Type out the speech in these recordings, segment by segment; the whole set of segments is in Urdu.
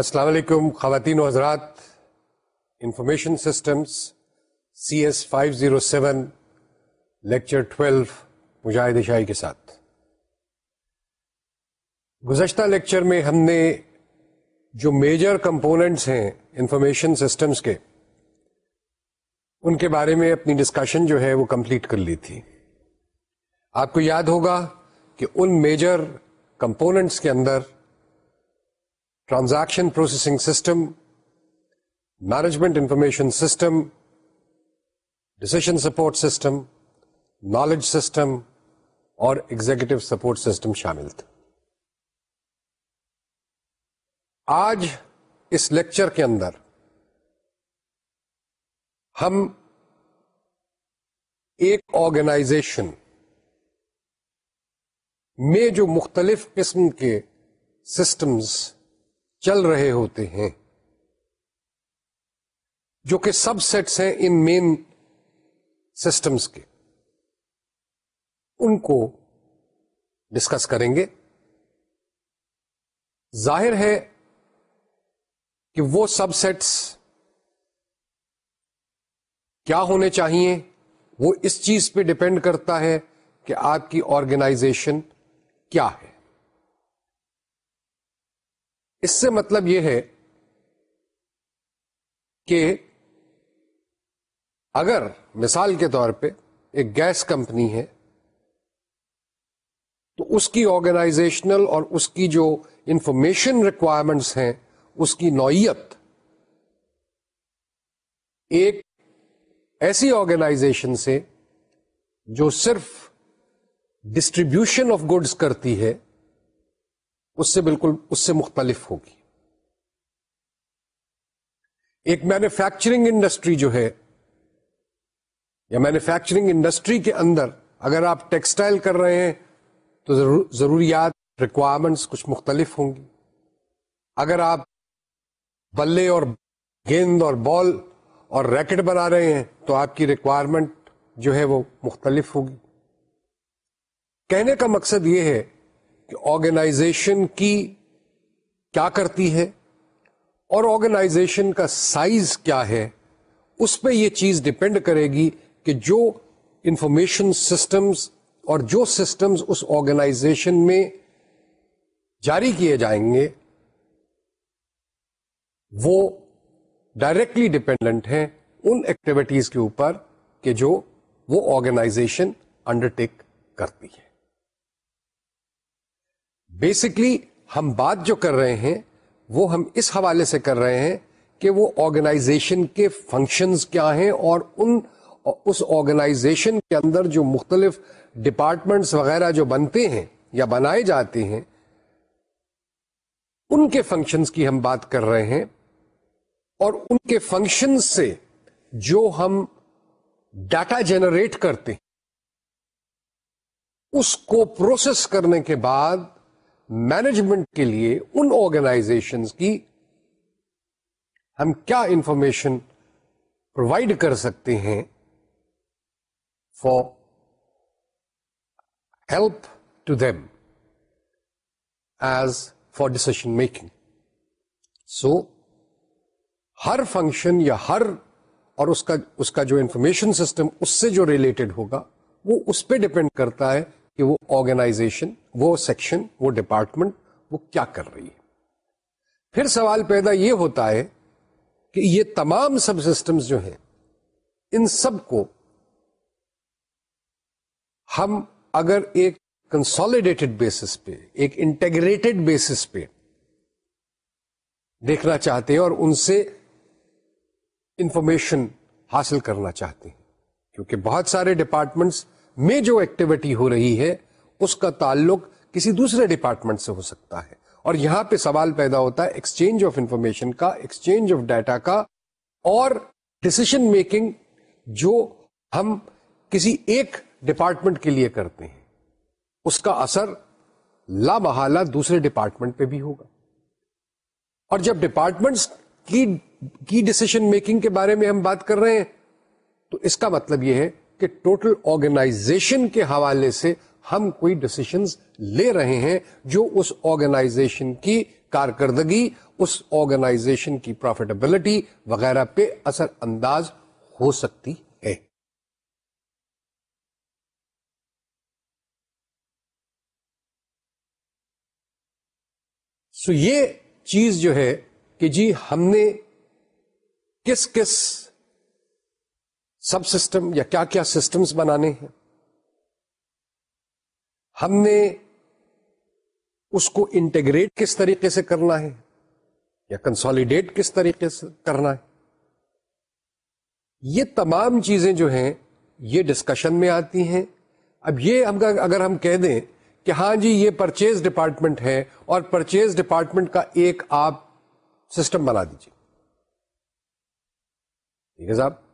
السلام علیکم، خواتین و حضرات information systems C S five zero seven lecture twelve Mujahid Shahi کے ساتھ۔ گزشتہ لیکچر میں ہم نے جو میجر کمپوننٹس ہیں انفارمیشن سسٹمز کے، ان کے بارے میں اپنی ڈسکشن جو ہے وہ کمپلیٹ کر لی تھی۔ آپ کو یاد ہوگا کہ ان میجر کمپوننٹس کے اندر transaction processing system, management information system decision support system, knowledge system اور ایگزیکٹو سپورٹ سسٹم شامل تھے۔ آج اس لیکچر کے اندر ہم ایک آرگنائزیشن میں جو مختلف قسم کے سسٹمز چل رہے ہوتے ہیں۔ جو کہ سب سیٹس ہیں ان مین سسٹمز کے۔ ان کو ڈسکس کریں گے۔ ظاہر ہے کہ وہ سب سیٹس کیا ہونے چاہیے؟ وہ اس چیز پہ ڈپینڈ کرتا ہے کہ آپ کی آرگنائزیشن کیا ہے۔ اس سے مطلب یہ ہے کہ اگر مثال کے طور پہ ایک گیس کمپنی ہے، تو اس کی آرگنائزیشنل اور اس کی جو انفارمیشن ریکوائرمنٹس ہیں، اس کی نوعیت ایک ایسی آرگنائزیشن سے جو صرف ڈسٹریبیوشن آف گڈس کرتی ہے اس سے بالکل، اس سے مختلف ہوگی۔ ایک مینوفیکچرنگ انڈسٹری جو ہے، یا مینوفیکچرنگ انڈسٹری کے اندر اگر آپ ٹیکسٹائل کر رہے ہیں، تو ضروریات ریکوائرمنٹس کچھ مختلف ہوں گی۔ اگر آپ بلے اور گیند اور بال اور ریکٹ بنا رہے ہیں، تو آپ کی ریکوائرمنٹ جو ہے وہ مختلف ہوگی۔ کہنے کا مقصد یہ ہے کہ آرگنائزیشن کی کیا کرتی ہے اور آرگنائزیشن کا سائز کیا ہے، اس پہ یہ چیز ڈپینڈ کرے گی کہ جو انفارمیشن سسٹمز اور جو سسٹمز اس آرگنائزیشن میں جاری کیے جائیں گے، وہ ڈائریکٹلی ڈپینڈنٹ ہیں ان ایکٹیویٹیز کے اوپر کہ جو وہ آرگنائزیشن انڈرٹیک کرتی ہے۔ بیسکلی ہم بات جو کر رہے ہیں، وہ ہم اس حوالے سے کر رہے ہیں کہ وہ آرگنائزیشن کے فنکشنز کیا ہیں اور ان، اس آرگنائزیشن کے اندر جو مختلف ڈپارٹمنٹس وغیرہ جو بنتے ہیں یا بنائے جاتے ہیں، ان کے فنکشنز کی ہم بات کر رہے ہیں۔ اور ان کے فنکشن سے جو ہم ڈاٹا جنریٹ کرتے ہیں، اس کو پروسیس کرنے کے بعد مینجمنٹ کے لیے ان آرگنائزیشن کی ہم کیا انفارمیشن پرووائڈ کر سکتے ہیں for help to them as for decision making so Hare function یا ہر اور اس کا اس کا جو انفارمیشن سسٹم اس سے جو ریلیٹڈ ہوگا وہ اس پہ ڈپینڈ کرتا ہے کہ وہ آرگنائزیشن وہ سیکشن وہ ڈپارٹمنٹ وہ کیا کر رہی ہے۔ پھر سوال پیدا یہ ہوتا ہے کہ یہ تمام سب سسٹمز جو ہیں، ان سب کو ہم اگر ایک کنسالیڈیٹڈ بیسس پہ، ایک انٹیگریٹڈ بیسس پہ دیکھنا چاہتے ہیں اور ان سے انفارمیشن حاصل کرنا چاہتے ہیں۔ کیونکہ بہت سارے ڈپارٹمنٹس میں جو ایکٹیویٹی ہو رہی ہے، اس کا تعلق کسی دوسرے ڈپارٹمنٹ سے ہو سکتا ہے۔ اور یہاں پہ سوال پیدا ہوتا ہے ایکسچینج آف انفارمیشن کا ایکسچینج آف ڈیٹا کا۔ اور ڈسیشن میکنگ جو ہم کسی ایک ڈپارٹمنٹ کے لیے کرتے ہیں، اس کا اثر لا محالہ دوسرے ڈپارٹمنٹ پہ بھی ہوگا۔ اور جب ڈپارٹمنٹس کی ڈسیشن میکنگ کے بارے میں ہم بات کر رہے ہیں، تو اس کا مطلب یہ ہے کہ ٹوٹل آرگنائزیشن کے حوالے سے ہم کوئی ڈسیشن لے رہے ہیں جو اس آرگنائزیشن کی کارکردگی، اس آرگنائزیشن کی پروفیٹیبلٹی وغیرہ پہ اثر انداز ہو سکتی ہے۔ سو یہ چیز جو ہے کہ جی ہم نے کس کس سب سسٹم یا کیا کیا سسٹمز بنانے ہیں۔ ہم نے اس کو انٹیگریٹ کس طریقے سے کرنا ہے یا کنسالیڈیٹ کس طریقے سے کرنا ہے۔ یہ تمام چیزیں جو ہیں، یہ ڈسکشن میں آتی ہیں۔ اب یہ ہم اگر ہم کہہ دیں کہ ہاں جی یہ پرچیز ڈپارٹمنٹ ہے اور پرچیز ڈپارٹمنٹ کا ایک آپ سسٹم بنا دیجیے ٹھیک ہے صاحب؟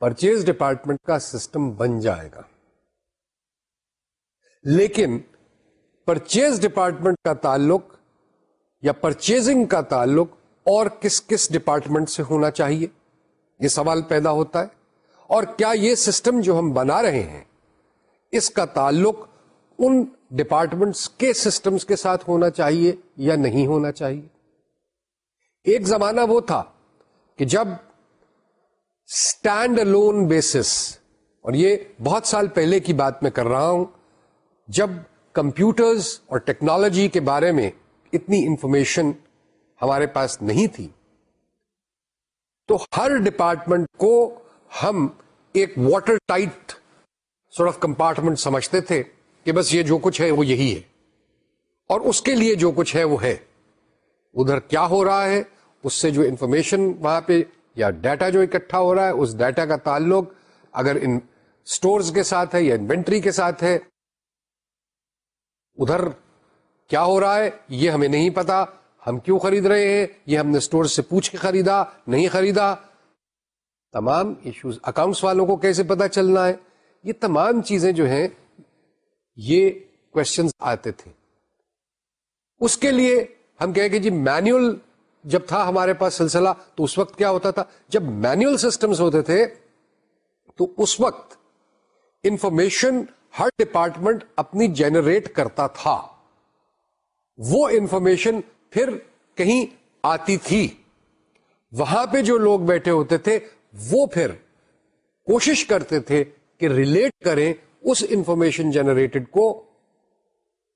پرچیز ڈپارٹمنٹ کا سسٹم بن جائے گا۔ لیکن پرچیز ڈپارٹمنٹ کا تعلق یا پرچیزنگ کا تعلق اور کس کس ڈپارٹمنٹ سے ہونا چاہیے؟ یہ سوال پیدا ہوتا ہے۔ اور کیا یہ سسٹم جو ہم بنا رہے ہیں، اس کا تعلق ان ڈپارٹمنٹس کے سسٹمز کے ساتھ ہونا چاہیے یا نہیں ہونا چاہیے؟ ایک زمانہ وہ تھا کہ جب اسٹینڈ لون بیسس اور یہ بہت سال پہلے کی بات میں کر رہا ہوں، جب کمپیوٹرز اور ٹیکنالوجی کے بارے میں اتنی انفارمیشن ہمارے پاس نہیں تھی، تو ہر ڈپارٹمنٹ کو ہم ایک water tight sort of compartment سمجھتے تھے کہ بس یہ جو کچھ ہے وہ یہی ہے۔ اور اس کے لیے جو کچھ ہے وہ ہے۔ ادھر کیا ہو رہا ہے، اس سے جو انفارمیشن وہاں پہ یا ڈیٹا جو اکٹھا ہو رہا ہے، اس ڈیٹا کا تعلق اگر ان سٹورز کے ساتھ ہے یا انوینٹری کے ساتھ ہے، ادھر کیا ہو رہا ہے، یہ ہمیں نہیں پتا، ہم کیوں خرید رہے ہیں، یہ ہم نے سٹور سے پوچھ کے خریدا، نہیں خریدا۔ تمام ایشوز اکاؤنٹس والوں کو کیسے پتا چلنا ہے؟ یہ تمام چیزیں جو ہیں، یہ کوشچن آتے تھے۔ اس کے لیے ہم کہیں کہ جی مینوئل جب تھا ہمارے پاس سلسلہ، تو اس وقت کیا ہوتا تھا؟ جب مینوئل سسٹمز ہوتے تھے، تو اس وقت انفارمیشن ہر ڈپارٹمنٹ اپنی جنریٹ کرتا تھا۔ وہ انفارمیشن پھر کہیں آتی تھی۔ وہاں پہ جو لوگ بیٹھے ہوتے تھے، وہ پھر کوشش کرتے تھے کہ ریلیٹ کریں اس انفارمیشن جنریٹڈ کو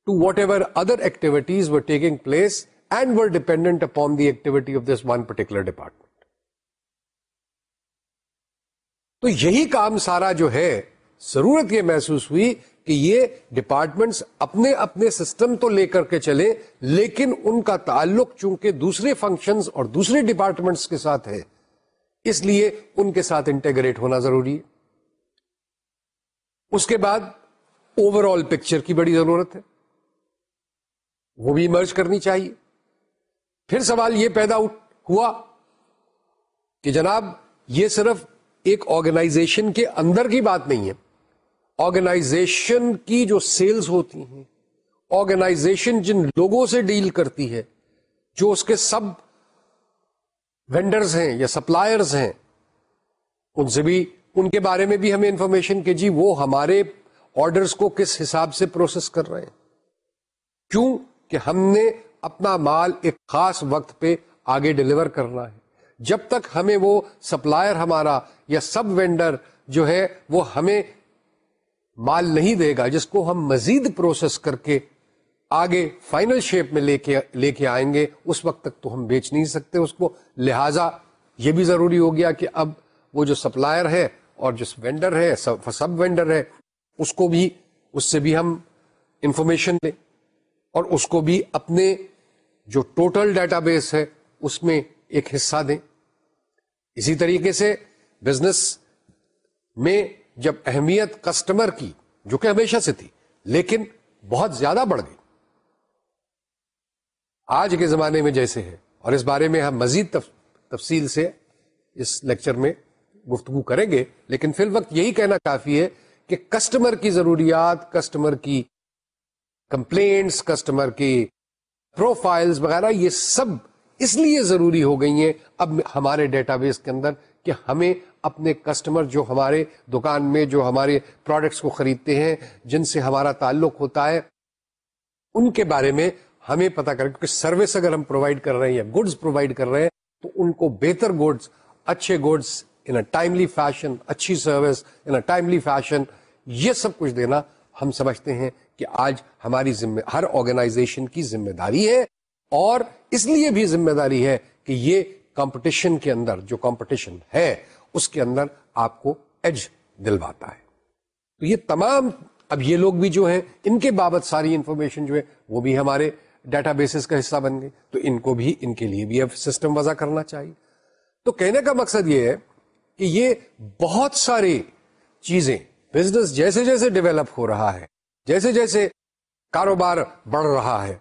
to whatever other activities were taking place and were dependent upon the activity of this one particular department تو یہی کام سارا جو ہے، ضرورت یہ محسوس ہوئی کہ یہ ڈپارٹمنٹس اپنے اپنے سسٹم تو لے کر کے چلے لیکن ان کا تعلق چونکہ دوسرے فنکشنز اور دوسرے ڈپارٹمنٹس کے ساتھ ہے، اس لیے ان کے ساتھ انٹیگریٹ ہونا ضروری ہے۔ اس کے بعد اوور آل پکچر کی بڑی ضرورت ہے۔ وہ بھی مرج کرنی چاہیے۔ پھر سوال یہ پیدا ہوا کہ جناب، یہ صرف ایک آرگنائزیشن کے اندر کی بات نہیں ہے۔ آرگنائزیشن کی جو سیلز ہوتی ہیں آرگنائزیشن جن لوگوں سے ڈیل کرتی ہے، جو اس کے سب وینڈرز ہیں یا سپلائرز ہیں، ان سے بھی ان کے بارے میں بھی ہمیں انفارمیشن کہ جی وہ ہمارے آرڈرز کو کس حساب سے پروسیس کر رہے ہیں۔ کیوں؟ کہ ہم نے اپنا مال ایک خاص وقت پہ آگے ڈلیور کرنا ہے۔ جب تک ہمیں وہ سپلائر ہمارا یا سب وینڈر جو ہے وہ ہمیں مال نہیں دے گا، جس کو ہم مزید پروسیس کر کے آگے فائنل شیپ میں لے کے لے کے آئیں گے، اس وقت تک تو ہم بیچ نہیں سکتے اس کو۔ لہذا یہ بھی ضروری ہو گیا کہ اب وہ جو سپلائر ہے اور جس وینڈر ہے سب وینڈر ہے، اس کو بھی، اس سے بھی ہم انفارمیشن لیں اور اس کو بھی اپنے جو ٹوٹل ڈیٹا بیس ہے، اس میں ایک حصہ دیں۔ اسی طریقے سے بزنس میں جب اہمیت کسٹمر کی، جو کہ ہمیشہ سے تھی، لیکن بہت زیادہ بڑھ گئی۔ آج کے زمانے میں جیسے ہے۔ اور اس بارے میں ہم مزید تفصیل سے اس لیکچر میں گفتگو کریں گے۔ لیکن فی الوقت یہی کہنا کافی ہے کہ کسٹمر کی ضروریات، کسٹمر کی کمپلینٹس، کسٹمر کی پروفائلز وغیرہ، یہ سب اس لیے ضروری ہو گئی ہیں اب ہمارے ڈیٹا بیس کے اندر کہ ہمیں اپنے کسٹمر جو ہمارے دکان میں جو ہمارے پروڈکٹس کو خریدتے ہیں، جن سے ہمارا تعلق ہوتا ہے، ان کے بارے میں ہمیں پتا کریں، کیونکہ سروس اگر ہم پرووائڈ کر رہے ہیں یا گڈس پرووائڈ کر رہے ہیں، تو ان کو بہتر گڈس اچھے goods in a timely fashion اچھی service in a timely fashion یہ سب کچھ دینا ہم سمجھتے ہیں۔ کہ آج ہماری ذمہ ہر آرگنائزیشن کی ذمہ داری ہے اور اس لیے بھی ذمہ داری ہے کہ یہ کمپٹیشن کے اندر جو کمپٹیشن ہے، اس کے اندر آپ کو ایج دلواتا ہے۔ تو یہ تمام اب یہ لوگ بھی جو ہیں، ان کے بابت ساری انفارمیشن جو ہے، وہ بھی ہمارے ڈیٹا بیسز کا حصہ بن گئے۔ تو ان کو بھی، ان کے لیے بھی اب سسٹم وضع کرنا چاہیے۔ تو کہنے کا مقصد یہ ہے کہ یہ بہت ساری چیزیں بزنس جیسے جیسے ڈیولپ ہو رہا ہے جیسے جیسے کاروبار بڑھ رہا ہے،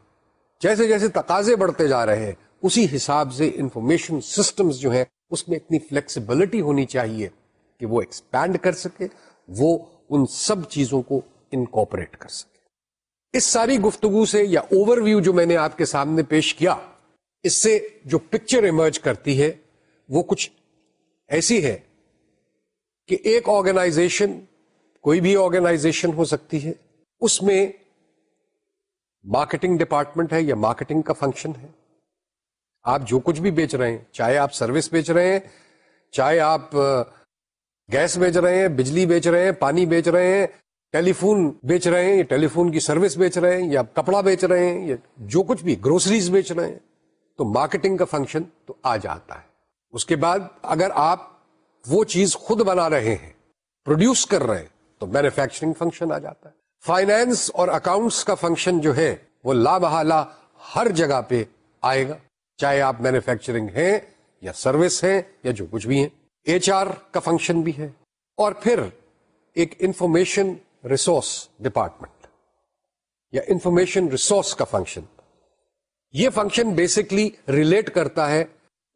جیسے جیسے تقاضے بڑھتے جا رہے ہیں، اسی حساب سے انفارمیشن سسٹمز جو ہیں، اس میں اتنی فلیکسیبلٹی ہونی چاہیے کہ وہ ایکسپینڈ کر سکے، وہ ان سب چیزوں کو انکوپریٹ کر سکے۔ اس ساری گفتگو سے یا اوور ویو جو میں نے آپ کے سامنے پیش کیا، اس سے جو پکچر ایمرج کرتی ہے، وہ کچھ ایسی ہے کہ ایک آرگنائزیشن کوئی بھی آرگنائزیشن ہو سکتی ہے اس میں مارکیٹنگ ڈپارٹمنٹ ہے یا مارکیٹنگ کا فنکشن ہے آپ جو کچھ بھی بیچ رہے ہیں چاہے آپ سروس بیچ رہے ہیں چاہے آپ گیس بیچ رہے ہیں بجلی بیچ رہے ہیں پانی بیچ رہے ہیں ٹیلی فون بیچ رہے ہیں ٹیلی فون کی سروس بیچ رہے ہیں یا کپڑا بیچ رہے ہیں یا جو کچھ بھی گروسریز بیچ رہے ہیں تو مارکیٹنگ کا فنکشن تو آ جاتا ہے اس کے بعد اگر آپ وہ چیز خود بنا رہے ہیں پروڈیوس کر رہے ہیں تو مینوفیکچرنگ فنکشن آ جاتا ہے فائنینس اور اکاؤنٹس کا فنکشن جو ہے وہ لا بحالہ ہر جگہ پہ آئے گا۔ چاہے آپ مینوفیکچرنگ ہیں یا سروس ہیں یا جو کچھ بھی ہیں، ایچ آر کا فنکشن بھی ہے۔ اور پھر ایک انفارمیشن ریسورس ڈپارٹمنٹ یا انفارمیشن ریسورس کا فنکشن۔ یہ فنکشن بیسکلی ریلیٹ کرتا ہے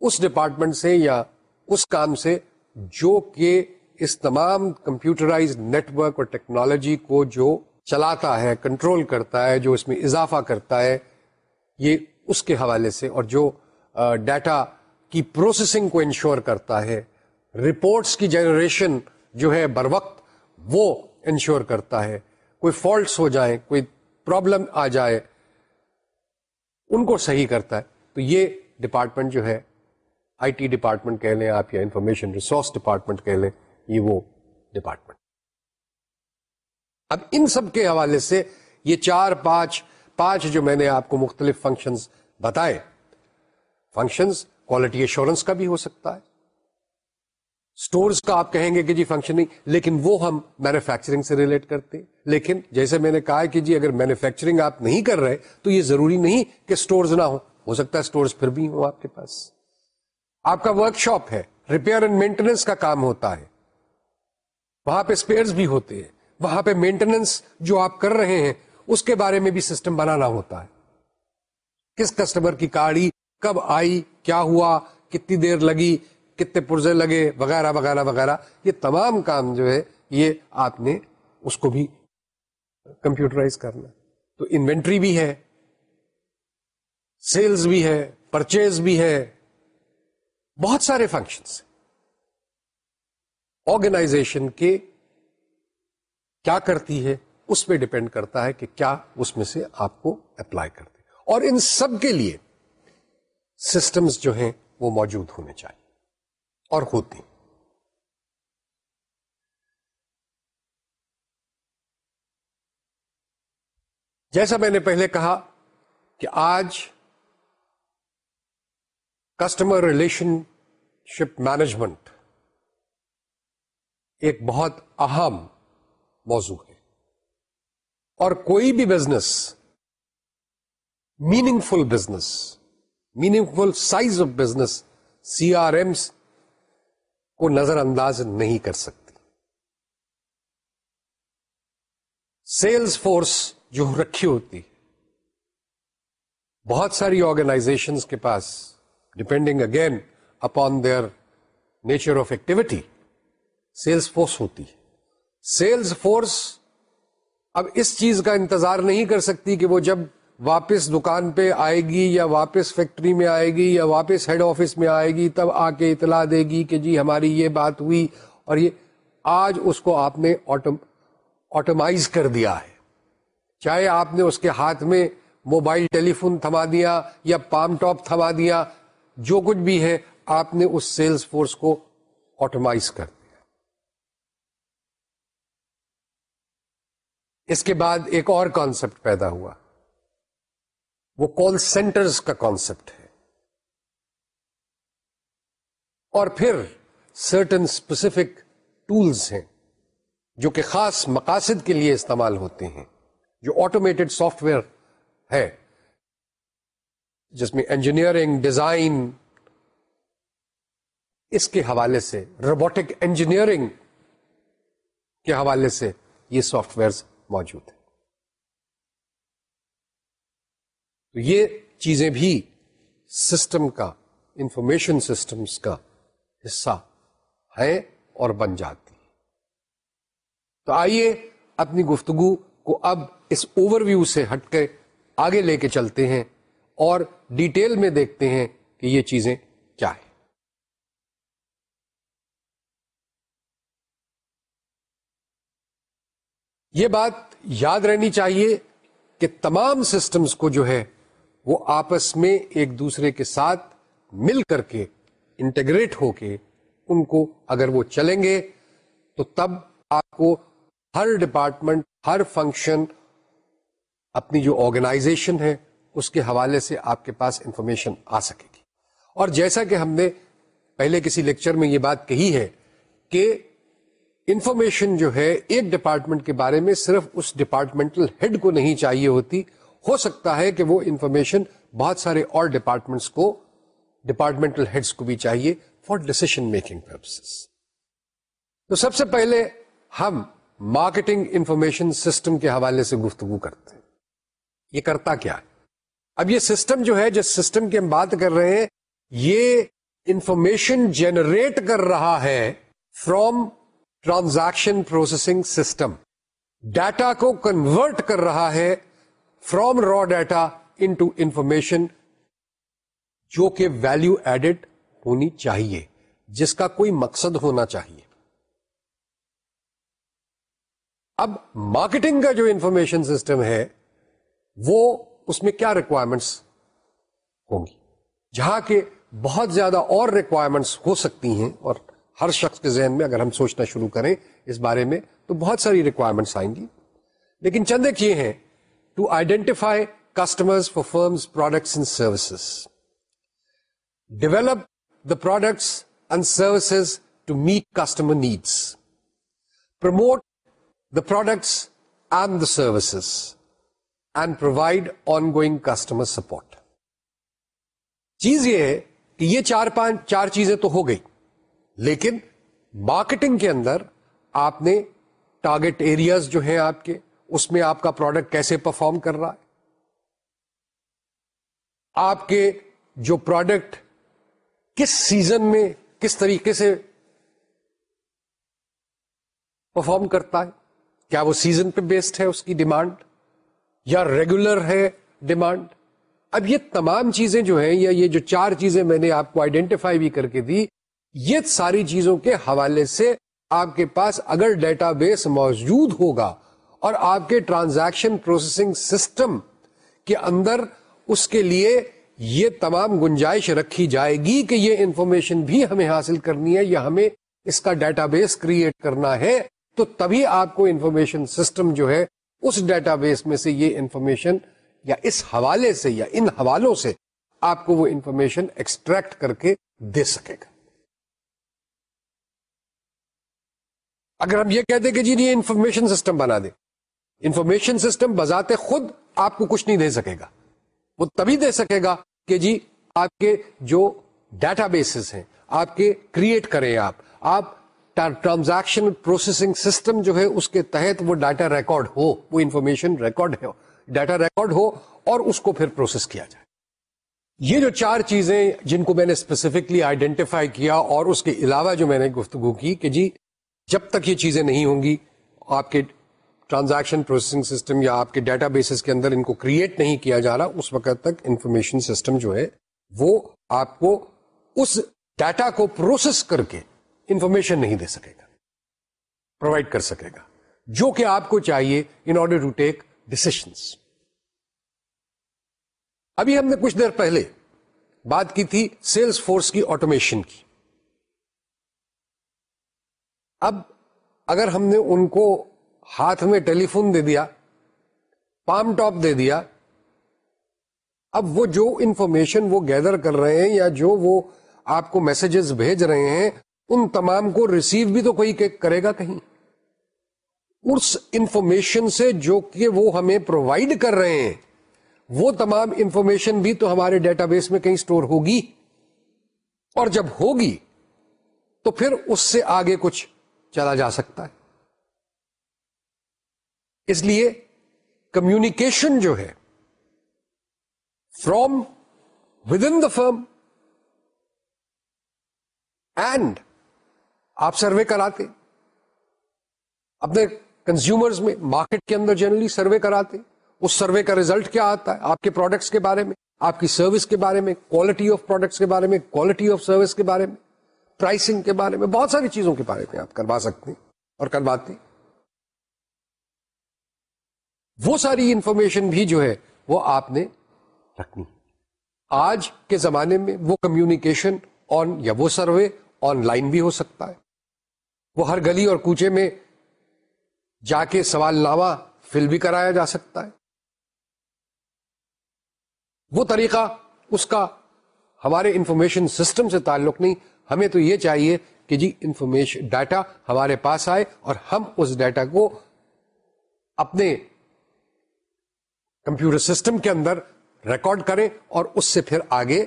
اس ڈپارٹمنٹ سے یا اس کام سے جو کہ اس تمام کمپیوٹرائز نیٹورک اور ٹیکنالوجی کو جو چلاتا ہے کنٹرول کرتا ہے، جو اس میں اضافہ کرتا ہے، یہ اس کے حوالے سے اور جو ڈیٹا کی پروسیسنگ کو انشور کرتا ہے رپورٹس کی جنریشن جو ہے بر وقت وہ انشور کرتا ہے۔ کوئی فالٹس ہو جائے کوئی پرابلم آ جائے، ان کو صحیح کرتا ہے۔ تو یہ ڈپارٹمنٹ جو ہے آئی ٹی ڈپارٹمنٹ کہہ لیں آپ یا انفارمیشن ریسورس ڈپارٹمنٹ کہہ لیں، یہ وہ ڈپارٹمنٹ اب ان سب کے حوالے سے یہ چار پانچ پانچ جو میں نے آپ کو مختلف فنکشنز بتائے فنکشنز کوالٹی ایشورنس کا بھی ہو سکتا ہے۔ سٹورز کا آپ کہیں گے کہ جی فنکشن نہیں، لیکن وہ ہم مینوفیکچرنگ سے ریلیٹ کرتے۔ لیکن جیسے میں نے کہا کہ جی اگر مینوفیکچرنگ آپ نہیں کر رہے، تو یہ ضروری نہیں کہ سٹورز نہ ہو ہو سکتا ہے سٹورز پھر بھی ہو آپ کے پاس۔ آپ کا ورک شاپ ہے ریپیئر اینڈ مینٹیننس کا کام ہوتا ہے۔ وہاں پہ اسپیئرز بھی ہوتے ہیں۔ وہاں پہ مینٹیننس جو آپ کر رہے ہیں، اس کے بارے میں بھی سسٹم بنانا ہوتا ہے۔ کس کسٹمر کی کاڑی کب آئی، کیا ہوا، کتنی دیر لگی، کتنے پرزے لگے، وغیرہ وغیرہ وغیرہ۔ یہ تمام کام جو ہے، یہ آپ نے اس کو بھی کمپیوٹرائز کرنا۔ تو انوینٹری بھی ہے، سیلز بھی ہے، پرچیز بھی ہے، بہت سارے فنکشنس آرگنائزیشن کے کیا کرتی ہے، اس پہ ڈپینڈ کرتا ہے کہ کیا اس میں سے آپ کو اپلائی کرتے اور ان سب کے لیے سسٹمز جو ہیں وہ موجود ہونے چاہیے اور ہوتی جیسا میں نے پہلے کہا کہ آج کسٹمر ریلیشن شپ مینجمنٹ ایک بہت اہم موضوع ہے۔ اور کوئی بھی business meaningful business meaningful size of business C R Ms کو نظر انداز نہیں کر سکتی۔ سیلز فورس جو رکھی ہوتی، بہت ساری آرگنائزیشن کے پاس depending again upon their nature of activity sales force ہوتی۔ ہے سیلز فورس اب اس چیز کا انتظار نہیں کر سکتی کہ وہ جب واپس دکان پہ آئے گی یا واپس فیکٹری میں آئے گی یا واپس ہیڈ آفس میں آئے گی تب آ کے اطلاع دے گی کہ جی ہماری یہ بات ہوئی اور یہ آج اس کو آپ نے آٹومائز کر دیا ہے۔ چاہے آپ نے اس کے ہاتھ میں موبائل ٹیلی فون تھما دیا یا پام ٹاپ تھما دیا، جو کچھ بھی ہے، آپ نے اس سیلس فورس کو آٹومائز کر دیا۔ اس کے بعد ایک اور کانسیپٹ پیدا ہوا۔ وہ کال سینٹرز کا کانسیپٹ ہے۔ اور پھر سرٹن اسپیسیفک ٹولس ہیں جو کہ خاص مقاصد کے لیے استعمال ہوتے ہیں۔ جو آٹومیٹڈ سافٹ ویئر ہے۔ جس میں انجینئرنگ ڈیزائن اس کے حوالے سے روبوٹک انجینئرنگ کے حوالے سے یہ سافٹ ویئر موجود ہے تو یہ چیزیں بھی سسٹم کا، انفارمیشن سسٹمز کا حصہ ہے اور بن جاتی تو آئیے اپنی گفتگو کو اب اس اوور ویو سے ہٹ کے آگے لے کے چلتے ہیں اور ڈیٹیل میں دیکھتے ہیں کہ یہ چیزیں کیا ہیں۔ یہ بات یاد رہنی چاہیے کہ تمام سسٹمز کو جو ہے وہ آپس میں ایک دوسرے کے ساتھ مل کر کے انٹیگریٹ ہو کے ان کو اگر وہ چلیں گے تو تب آپ کو ہر ڈپارٹمنٹ ہر فنکشن اپنی جو آرگنائزیشن ہے، اس کے حوالے سے آپ کے پاس انفارمیشن آ سکے گی۔ اور جیسا کہ ہم نے پہلے کسی لیکچر میں یہ بات کہی ہے کہ انفارمیشن جو ہے ایک ڈپارٹمنٹ کے بارے میں صرف اس ڈپارٹمنٹل ہیڈ کو نہیں چاہیے ہوتی۔ ہو سکتا ہے کہ وہ انفارمیشن بہت سارے اور ڈپارٹمنٹس کو، ڈپارٹمنٹل ہیڈس کو بھی چاہیے فار ڈسیشن میکنگ پرپسز۔ تو سب سے پہلے ہم مارکیٹنگ انفارمیشن سسٹم کے حوالے سے گفتگو کرتے ہیں۔ یہ کرتا کیا؟ ہے اب یہ سسٹم جو ہے، جس سسٹم کی ہم بات کر رہے ہیں، یہ انفارمیشن جنریٹ کر رہا ہے from transaction processing system. Data کو کنورٹ کر رہا ہے from raw data into information, جو کہ ویلو ایڈڈ ہونی چاہیے، جس کا کوئی مقصد ہونا چاہیے۔ اب مارکیٹنگ کا جو انفارمیشن سسٹم ہے، وہ اس میں کیا ریکوائرمنٹس ہوں گی؟ جہاں کے بہت زیادہ اور ریکوائرمنٹس ہو سکتی ہیں اور ہر شخص کے ذہن میں اگر ہم سوچنا شروع کریں اس بارے میں، تو بہت ساری ریکوائرمنٹس آئیں گی۔ لیکن چند ایک یہ ہیں to identify customer for firms products and services develop the products and services to meet customer needs promote the products and the services and provide ongoing customer support چیز یہ ہے کہ یہ چار پانچ، چار چیزیں تو ہو گئی۔ لیکن مارکیٹنگ کے اندر آپ نے ٹارگیٹ ایریاز جو ہیں آپ کے، اس میں آپ کا پروڈکٹ کیسے پرفارم کر رہا ہے۔ آپ کے جو پروڈکٹ کس سیزن میں کس طریقے سے پرفارم کرتا ہے، کیا وہ سیزن پہ بیسڈ ہے اس کی ڈیمانڈ یا ریگولر ہے ڈیمانڈ اب یہ تمام چیزیں جو ہیں یا یہ جو چار چیزیں میں نے آپ کو آئیڈینٹیفائی بھی کر کے دی یہ ساری چیزوں کے حوالے سے آپ کے پاس اگر ڈیٹا بیس موجود ہوگا اور آپ کے ٹرانزیکشن پروسیسنگ سسٹم کے اندر اس کے لیے یہ تمام گنجائش رکھی جائے گی کہ یہ انفارمیشن بھی ہمیں حاصل کرنی ہے یا ہمیں اس کا ڈیٹا بیس کریٹ کرنا ہے، تو تبھی آپ کو انفارمیشن سسٹم جو ہے اس ڈیٹا بیس میں سے یہ انفارمیشن یا اس حوالے سے یا ان حوالوں سے آپ کو وہ انفارمیشن ایکسٹریکٹ کر کے دے سکے گا۔ اگر ہم یہ کہتے کہ جی یہ انفارمیشن سسٹم بنا دے انفارمیشن سسٹم بذات خود آپ کو کچھ نہیں دے سکے گا۔ وہ تبھی دے سکے گا کہ جی آپ کے جو ڈیٹا بیسز ہیں، آپ کے کریٹ کریں آپ۔ آپ ٹرانزیکشن پروسیسنگ سسٹم جو ہے، اس کے تحت وہ ڈیٹا ریکارڈ ہو، وہ انفارمیشن ریکارڈ ہو۔ ڈیٹا ریکارڈ ہو اور اس کو پھر پروسیس کیا جائے۔ یہ جو چار چیزیں جن کو میں نے اسپیسیفکلی آئیڈینٹیفائی کیا اور اس کے علاوہ جو میں نے گفتگو کی کہ جی جب تک یہ چیزیں نہیں ہوں گی، آپ کے ٹرانزیکشن پروسیسنگ سسٹم یا آپ کے ڈیٹا بیسز کے اندر ان کو کریٹ نہیں کیا جا رہا، اس وقت تک انفارمیشن سسٹم جو ہے، وہ آپ کو اس ڈیٹا کو پروسیس کر کے انفارمیشن نہیں دے سکے گا۔ پرووائڈ کر سکے گا۔ جو کہ آپ کو چاہیے in order to take decisions ابھی ہم نے کچھ دیر پہلے بات کی تھی سیلس فورس کی آٹومیشن کی۔ اب اگر ہم نے ان کو ہاتھ میں ٹیلی فون دے دیا، پام ٹاپ دے دیا، اب وہ جو انفارمیشن وہ گیدر کر رہے ہیں یا جو وہ آپ کو میسجز بھیج رہے ہیں، ان تمام کو ریسیو بھی تو کوئی کرے گا کہیں۔ اس انفارمیشن سے جو کہ وہ ہمیں پرووائڈ کر رہے ہیں، وہ تمام انفارمیشن بھی تو ہمارے ڈیٹا بیس میں کہیں اسٹور ہوگی۔ اور جب ہوگی، تو پھر اس سے آگے کچھ چلا جا سکتا ہے۔ اس لیے کمیونیکیشن جو ہے from within the firm and آپ سروے کراتے، اپنے کنزیومرز میں مارکیٹ کے اندر جنرلی سروے کراتے، اس سروے کا ریزلٹ کیا آتا ہے؟ آپ کے پروڈکٹس کے بارے میں، آپ کی سروس کے بارے میں کوالٹی آف پروڈکٹس کے بارے میں کوالٹی آف سروس کے بارے میں۔ پرائسنگ کے بارے میں، بہت ساری چیزوں کے بارے میں آپ کروا سکتے ہیں اور کرواتے وہ ساری انفارمیشن بھی جو ہے، وہ آپ نے رکھنی۔ آج کے زمانے میں وہ کمیونیکیشن آن یا وہ سروے آن لائن بھی ہو سکتا ہے۔ وہ ہر گلی اور کوچے میں جا کے سوال نامہ فل بھی کرایا جا سکتا ہے۔ وہ طریقہ، اس کا ہمارے انفارمیشن سسٹم سے تعلق نہیں ہمیں تو یہ چاہیے کہ جی انفارمیشن ڈیٹا ہمارے پاس آئے اور ہم اس ڈیٹا کو اپنے کمپیوٹر سسٹم کے اندر ریکارڈ کریں اور اس سے پھر آگے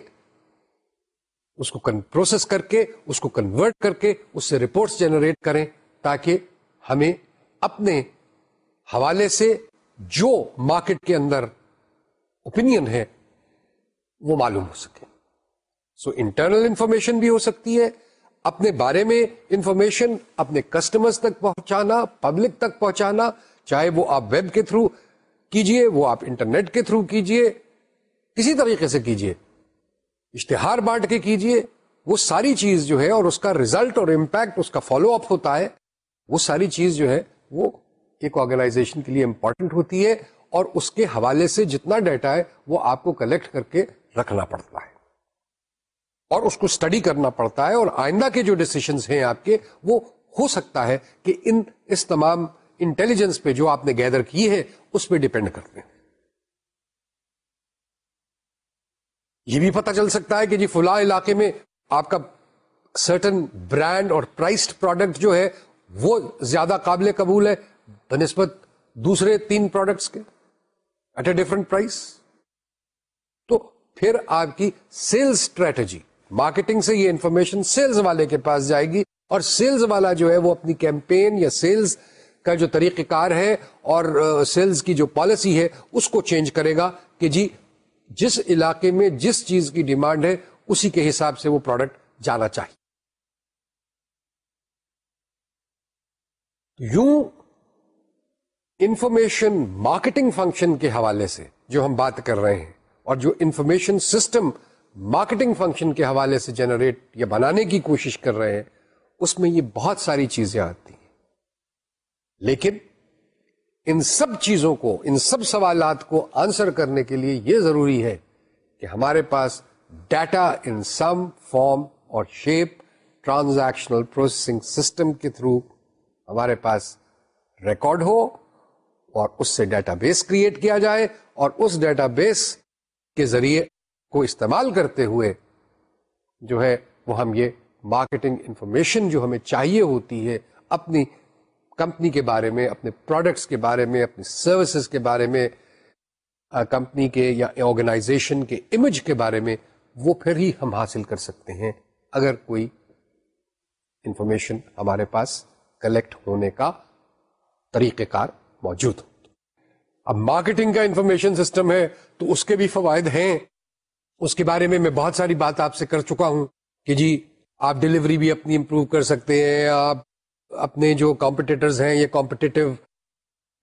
اس کو پروسیس کر کے، اس کو کنورٹ کر کے، اس سے رپورٹس جنریٹ کریں تاکہ ہمیں اپنے حوالے سے جو مارکیٹ کے اندر اوپینین ہے وہ معلوم ہو سکے۔ سو انٹرنل انفارمیشن بھی ہو سکتی ہے، اپنے بارے میں انفارمیشن اپنے کسٹمر تک پہنچانا پبلک تک پہنچانا، چاہے وہ آپ ویب کے تھرو کیجیے، وہ آپ انٹرنیٹ کے تھرو کیجیے کسی طریقے سے کیجیے۔ اشتہار بانٹ کے کیجیے۔ وہ ساری چیز جو ہے اور اس کا ریزلٹ اور امپیکٹ اس کا فالو اپ ہوتا ہے۔ وہ ساری چیز جو ہے، وہ ایک آرگنائزیشن کے لیے امپورٹنٹ ہوتی ہے اور اس کے حوالے سے جتنا ڈیٹا ہے، وہ آپ کو کلیکٹ کر کے رکھنا پڑتا ہے۔ اور اس کو اسٹڈی کرنا پڑتا ہے اور آئندہ کے جو ڈسیشنز ہیں آپ کے، وہ ہو سکتا ہے کہ ان، اس تمام انٹیلیجنس پہ جو آپ نے گیدر کی ہے، اس پہ ڈپینڈ کرتے ہیں۔ یہ بھی پتا چل سکتا ہے کہ جی فلاں علاقے میں آپ کا سرٹن برانڈ اور پرائسڈ پروڈکٹ جو ہے، وہ زیادہ قابل قبول ہے بنسبت دوسرے تین پروڈکٹس کے ایٹ اے ڈفرنٹ پرائس تو پھر آپ کی سیلز اسٹریٹجی مارکیٹنگ سے یہ انفارمیشن سیلز والے کے پاس جائے گی اور سیلز والا جو ہے وہ اپنی کیمپین یا سیلز کا جو طریقہ کار ہے اور سیلز کی جو پالیسی ہے اس کو چینج کرے گا کہ جی جس علاقے میں جس چیز کی ڈیمانڈ ہے اسی کے حساب سے وہ پروڈکٹ جانا چاہیے۔ یوں انفارمیشن مارکیٹنگ فنکشن کے حوالے سے جو ہم بات کر رہے ہیں اور جو انفارمیشن سسٹم مارکیٹنگ فنکشن کے حوالے سے جنریٹ یا بنانے کی کوشش کر رہے ہیں، اس میں یہ بہت ساری چیزیں آتی ہیں۔ لیکن ان سب چیزوں کو، ان سب سوالات کو آنسر کرنے کے لیے یہ ضروری ہے کہ ہمارے پاس ڈیٹا ان سم فارم اور شیپ ٹرانزیکشنل پروسیسنگ سسٹم کے تھرو ہمارے پاس ریکارڈ ہو اور اس سے ڈیٹا بیس کریٹ کیا جائے اور اس ڈیٹا بیس کے ذریعے کو استعمال کرتے ہوئے جو ہے وہ ہم یہ مارکیٹنگ انفارمیشن جو ہمیں چاہیے ہوتی ہے، اپنی کمپنی کے بارے میں، اپنے پروڈکٹس کے بارے میں، اپنی سروسز کے بارے میں کمپنی کے یا آرگنائزیشن کے امیج کے بارے میں وہ پھر ہی ہم حاصل کر سکتے ہیں۔ اگر کوئی انفارمیشن ہمارے پاس کلیکٹ ہونے کا طریقہ کار موجود ہو۔ اب مارکیٹنگ کا انفارمیشن سسٹم ہے تو اس کے بھی فوائد ہیں۔ اس کے بارے میں میں بہت ساری بات آپ سے کر چکا ہوں کہ جی آپ ڈلیوری بھی اپنی امپروو کر سکتے ہیں، آپ اپنے جو کمپٹیٹرز ہیں یا کمپٹیٹو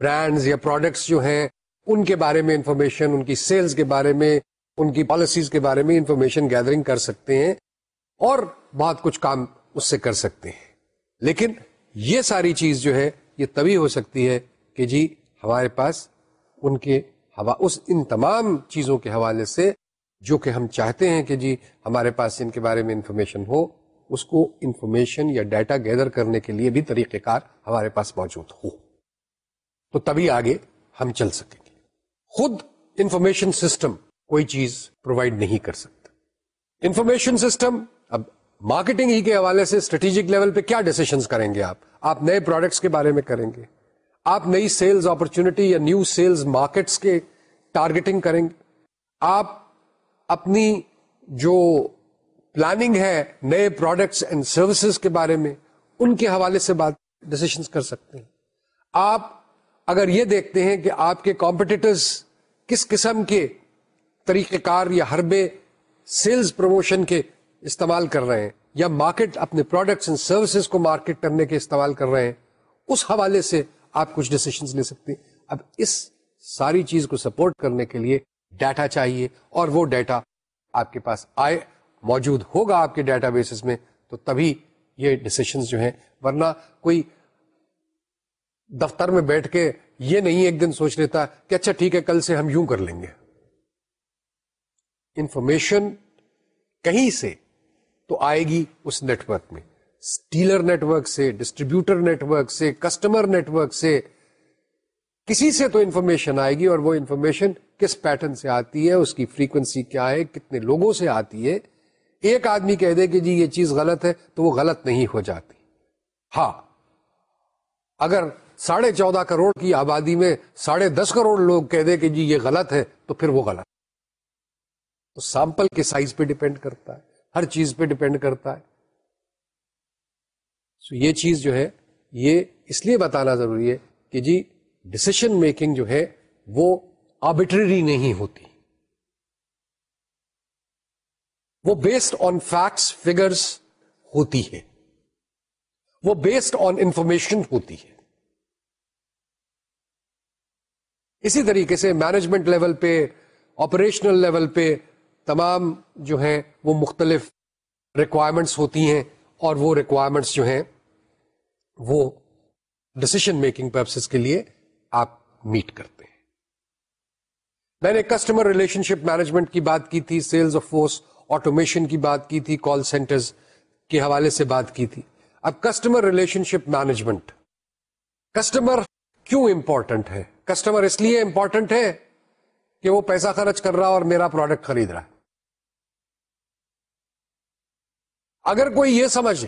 برانڈز یا پروڈکٹس جو ہیں، ان کے بارے میں انفارمیشن ان کی سیلز کے بارے میں، ان کی پالیسیز کے بارے میں انفارمیشن گیدرنگ کر سکتے ہیں اور بہت کچھ کام اس سے کر سکتے ہیں۔ لیکن یہ ساری چیز جو ہے، یہ تبھی ہو سکتی ہے کہ جی ہمارے پاس ان کے اس ان تمام چیزوں کے حوالے سے جو کہ ہم چاہتے ہیں کہ جی ہمارے پاس ان کے بارے میں انفارمیشن ہو، اس کو انفارمیشن یا ڈیٹا گیدر کرنے کے لیے بھی طریقہ کار ہمارے پاس موجود ہو۔ تو تبھی آگے ہم چل سکیں گے۔ خود انفارمیشن سسٹم کوئی چیز پرووائڈ نہیں کر سکتا۔ انفارمیشن سسٹم، اب مارکیٹنگ ہی کے حوالے سے اسٹریٹجک لیول پہ کیا ڈیسیشن کریں گے آپ؟ آپ نئے پروڈکٹس کے بارے میں کریں گے۔ آپ نئی سیلز اپرچونٹی یا نیو سیلز مارکیٹس کے ٹارگیٹنگ کریں گے۔ آپ اپنی جو پلاننگ ہے نئے پروڈکٹس اینڈ سروسز کے بارے میں، ان کے حوالے سے بات ڈسیشن کر سکتے ہیں۔ آپ اگر یہ دیکھتے ہیں کہ آپ کے کمپٹیٹرز کس قسم کے طریقہ کار یا حربے سیلز پروموشن کے استعمال کر رہے ہیں یا مارکیٹ اپنے پروڈکٹس اینڈ سروسز کو مارکیٹ کرنے کے استعمال کر رہے ہیں، اس حوالے سے آپ کچھ ڈسیشن لے سکتے ہیں۔ اب اس ساری چیز کو سپورٹ کرنے کے لیے ڈیٹا چاہیے اور وہ ڈیٹا آپ کے پاس آئے، موجود ہوگا آپ کے ڈیٹا بیسز میں، تو تبھی یہ ڈسیشن جو ہیں، ورنہ کوئی دفتر میں بیٹھ کے یہ نہیں ایک دن سوچ لیتا کہ اچھا ٹھیک ہے، کل سے ہم یوں کر لیں گے۔ انفارمیشن کہیں سے تو آئے گی اس نیٹورک میں۔ اسٹیلر نیٹورک سے ڈسٹریبیوٹر نیٹورک سے کسٹمر نیٹورک سے، کسی سے تو انفارمیشن آئے گی اور وہ انفارمیشن کس پیٹرن سے آتی ہے، اس کی فریکوینسی کیا ہے، کتنے لوگوں سے آتی ہے۔ ایک آدمی کہہ دے کہ جی یہ چیز غلط ہے تو وہ غلط نہیں ہو جاتی۔ ہاں اگر ساڑھے چودہ کروڑ کی آبادی میں ساڑھے دس کروڑ لوگ کہہ دے کہ جی یہ غلط ہے تو پھر وہ غلط۔ تو سیمپل کے سائز پہ ڈپینڈ کرتا ہے، ہر چیز پہ ڈپینڈ کرتا ہے۔ سو یہ چیز جو ہے، یہ اس لیے بتانا ضروری ہے کہ جی ڈسیشن میکنگ جو ہے وہ آربیٹری نہیں ہوتی۔ وہ بیسڈ آن فیکٹس فگرس ہوتی ہے۔ وہ بیسڈ آن انفارمیشن ہوتی ہے۔ اسی طریقے سے مینجمنٹ لیول پہ آپریشنل لیول پہ تمام جو ہیں وہ مختلف ریکوائرمنٹس ہوتی ہیں اور وہ ریکوائرمنٹس جو ہیں وہ ڈسیشن میکنگ پرپسز کے لیے آپ میٹ کرتے ہیں۔ میں نے کسٹمر ریلیشن شپ مینجمنٹ کی بات کی تھی سیلز آف فورس آٹومیشن کی بات کی تھی کال سینٹرز کے حوالے سے بات کی تھی۔ اب customer relationship management customer کیوں امپورٹنٹ ہے؟ کسٹمر اس لیے امپورٹنٹ ہے کہ وہ پیسہ خرچ کر رہا اور میرا پروڈکٹ خرید رہا ہے۔ اگر کوئی یہ سمجھ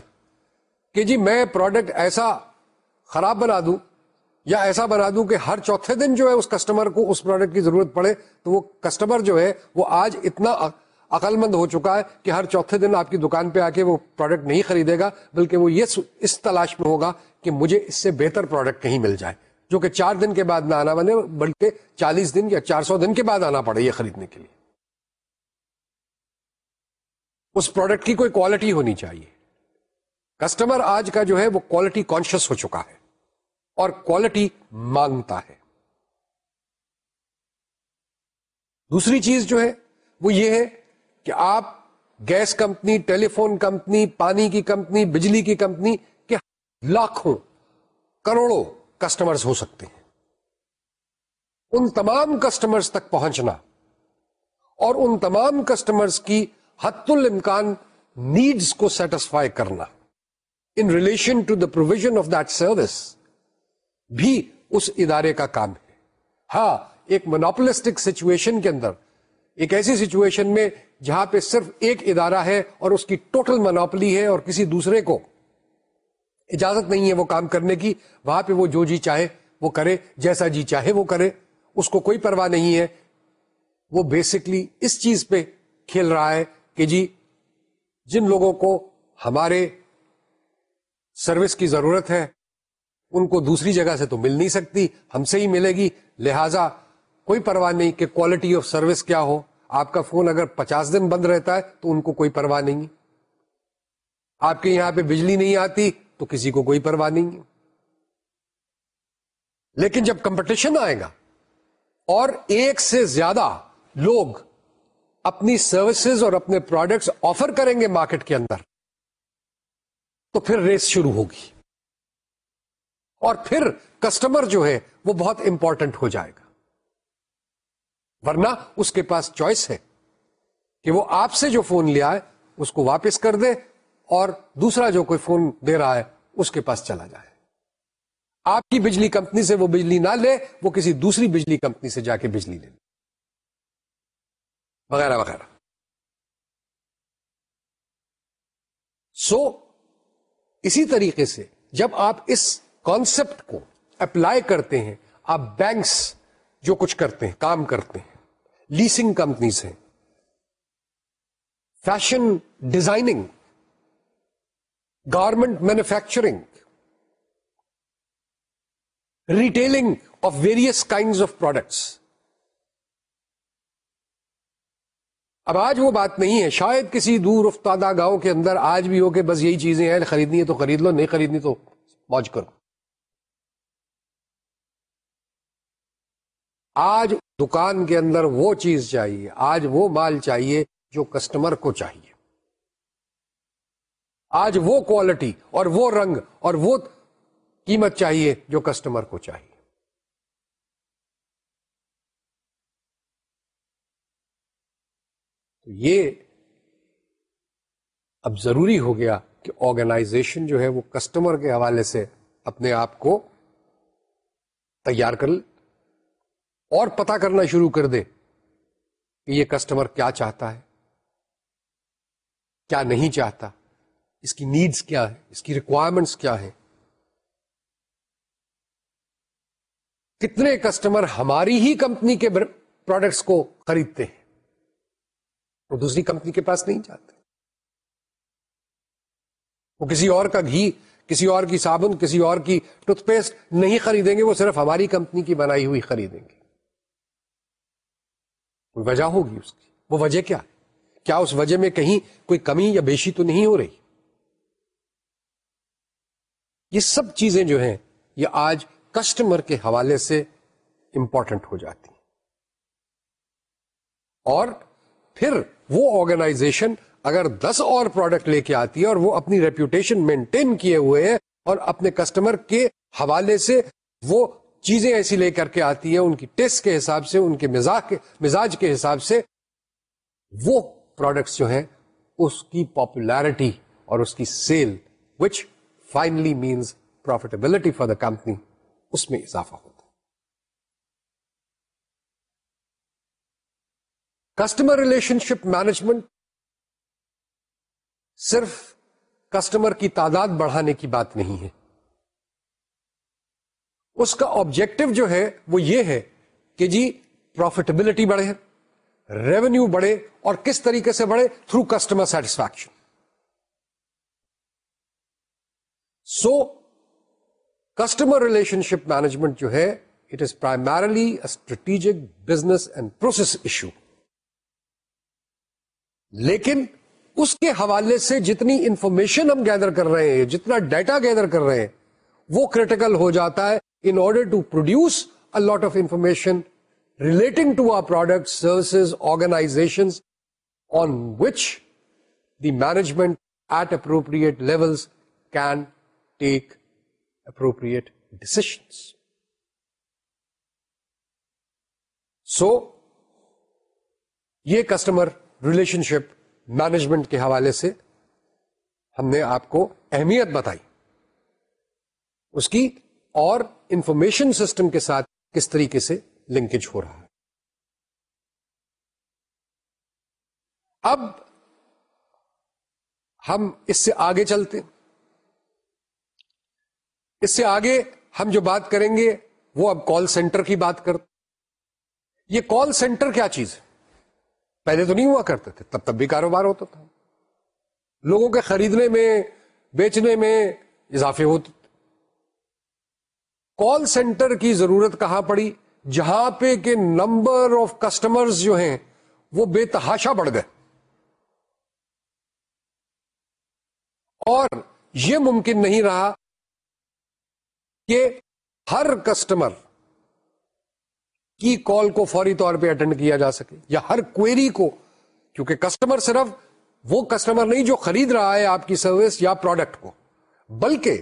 کہ جی میں پروڈکٹ ایسا خراب بنا دوں یا ایسا بنا دوں کہ ہر چوتھے دن جو ہے اس کسٹمر کو اس پروڈکٹ کی ضرورت پڑے، تو وہ کسٹمر جو ہے، وہ آج اتنا عقل مند ہو چکا ہے کہ ہر چوتھے دن آپ کی دکان پہ آ کے وہ پروڈکٹ نہیں خریدے گا، بلکہ وہ یہ اس تلاش میں ہوگا کہ مجھے اس سے بہتر پروڈکٹ کہیں مل جائے۔ جو کہ چار دن کے بعد نہ آنا بنے، بلکہ چالیس دن یا چار سو دن کے بعد آنا پڑے یہ خریدنے کے لیے۔ اس پروڈکٹ کی کوئی کوالٹی ہونی چاہیے۔ کسٹمر آج کا جو ہے، وہ کوالٹی کانشیس ہو چکا ہے۔ اور کوالٹی مانگتا ہے۔ دوسری چیز جو ہے، وہ یہ ہے کہ آپ gas company telephone company, پانی کی کمپنی، بجلی کی کمپنی کے لاکھوں، کروڑوں کسٹمرز ہو سکتے ہیں۔ ان تمام کسٹمرز تک پہنچنا اور ان تمام کسٹمرز کی حت الامکان نیڈس کو سیٹسفائی کرنا۔ In relation to the provision of that service بھی اس ادارے کا کام ہے۔ ہاں ایک مونوپلسٹک سچویشن کے اندر، ایک ایسی سچویشن میں جہاں پہ صرف ایک ادارہ ہے اور اس کی ٹوٹل منوپلی ہے اور کسی دوسرے کو اجازت نہیں ہے وہ کام کرنے کی، وہاں پہ وہ جو جی چاہے وہ کرے، جیسا جی چاہے وہ کرے۔ اس کو کوئی پرواہ نہیں ہے۔ وہ بیسکلی اس چیز پہ کھیل رہا ہے کہ جی جن لوگوں کو ہمارے سروس کی ضرورت ہے ان کو دوسری جگہ سے تو مل نہیں سکتی، ہم سے ہی ملے گی۔ لہذا کوئی پرواہ نہیں کہ کوالٹی آف سروس کیا ہو۔ آپ کا فون اگر پچاس دن بند رہتا ہے تو ان کو کوئی پرواہ نہیں۔ آپ کے یہاں پہ بجلی نہیں آتی تو کسی کو کوئی پرواہ نہیں۔ ہے لیکن جب کمپٹیشن آئے گا اور ایک سے زیادہ لوگ اپنی سروسز اور اپنے پروڈکٹس آفر کریں گے مارکیٹ کے اندر، تو پھر ریس شروع ہوگی۔ اور پھر کسٹمر جو ہے وہ بہت امپورٹنٹ ہو جائے گا۔ ورنہ اس کے پاس چوائس ہے کہ وہ آپ سے جو فون لیا ہے اس کو واپس کر دے اور دوسرا جو کوئی فون دے رہا ہے، اس کے پاس چلا جائے۔ آپ کی بجلی کمپنی سے وہ بجلی نہ لے، وہ کسی دوسری بجلی کمپنی سے جا کے بجلی لے وغیرہ وغیرہ۔ سو اسی طریقے سے جب آپ اس کانسپٹ کو اپلائی کرتے ہیں، آپ بینکس جو کچھ کرتے ہیں، کام کرتے ہیں لیسنگ کمپنیز ہیں fashion designing garment manufacturing retailing of various kind of products اب آج وہ بات نہیں ہے، شاید کسی دور افتادہ گاؤں کے اندر آج بھی ہو کہ بس یہی چیزیں ہیں، خریدنی ہے تو خرید لو، نہیں خریدنی تو موج کرو۔ آج دکان کے اندر وہ چیز چاہیے، آج وہ مال چاہیے جو کسٹمر کو چاہیے۔ آج وہ کوالٹی اور وہ رنگ اور وہ قیمت چاہیے جو کسٹمر کو چاہیے۔ تو یہ اب ضروری ہو گیا کہ آرگنائزیشن جو ہے وہ کسٹمر کے حوالے سے اپنے آپ کو تیار کر لے۔ اور پتا کرنا شروع کر دے کہ یہ کسٹمر کیا چاہتا ہے، کیا نہیں چاہتا، اس کی نیڈس کیا ہے اس کی ریکوائرمنٹس کیا ہے کتنے کسٹمر ہماری ہی کمپنی کے پروڈکٹس کو خریدتے ہیں، وہ دوسری کمپنی کے پاس نہیں جاتے۔ وہ کسی اور کا گھی، کسی اور کی صابن، کسی اور کی ٹوتھ پیسٹ نہیں خریدیں گے، وہ صرف ہماری کمپنی کی بنائی ہوئی خریدیں گے۔ کوئی وجہ ہوگی اس کی۔ وہ وجہ کیا ہے؟ کیا اس وجہ میں کہیں کوئی کمی یا بیشی تو نہیں ہو رہی؟ یہ سب چیزیں جو ہیں، یہ آج کسٹمر کے حوالے سے امپورٹنٹ ہو جاتی۔ ہیں اور پھر وہ آرگنائزیشن اگر دس اور پروڈکٹ لے کے آتی ہے اور وہ اپنی ریپوٹیشن مینٹین کیے ہوئے ہیں اور اپنے کسٹمر کے حوالے سے وہ چیزیں ایسی لے کر کے آتی ہیں، ان کی ٹیسٹ کے حساب سے، ان کے مزاج کے مزاج کے حساب سے، وہ پروڈکٹس جو ہیں، اس کی پاپولیرٹی اور اس کی sale which finally means profitability for the company اس میں اضافہ ہوتا ہے۔ کسٹمر ریلیشن شپ مینجمنٹ صرف کسٹمر کی تعداد بڑھانے کی بات نہیں ہے۔ اس کا آبجیکٹو جو ہے وہ یہ ہے کہ جی پروفیٹیبلٹی بڑھے ریونیو بڑھے اور کس طریقے سے بڑھے؟ Through customer satisfaction so customer relationship management جو ہے it is primarily strategic business and process issue لیکن اس کے حوالے سے جتنی انفارمیشن ہم گیدر کر رہے ہیں، جتنا ڈیٹا گیدر کر رہے ہیں، وہ کریٹیکل ہو جاتا ہے in order to produce a lot of information relating to our product services organisation on which the management at appropriate level can take appropriate decision so یہ کسٹمر ریلیشن شپ مینجمنٹ کے حوالے سے ہم نے آپ کو اہمیت بتائی۔ اس کی اور انفارمیشن سسٹم کے ساتھ کس طریقے سے لنکیج ہو رہا ہے۔ اب ہم اس سے آگے چلتے اس سے آگے ہم جو بات کریں گے وہ اب کال سینٹر کی بات کرتے یہ کال سینٹر کیا چیز ہے؟ پہلے تو نہیں ہوا کرتے تھے، تب تب بھی کاروبار ہوتا تھا۔ لوگوں کے خریدنے میں، بیچنے میں اضافے ہوتے کال سینٹر کی ضرورت کہاں پڑی؟ جہاں پہ کہ نمبر آف کسٹمر جو ہیں، وہ بے تحاشا بڑھ گئے۔ اور یہ ممکن نہیں رہا کہ ہر کسٹمر کی کال کو فوری طور پہ اٹینڈ کیا جا سکے یا ہر کوئری کو، کیونکہ کسٹمر صرف وہ کسٹمر نہیں جو خرید رہا ہے آپ کی سروس یا پروڈکٹ کو، بلکہ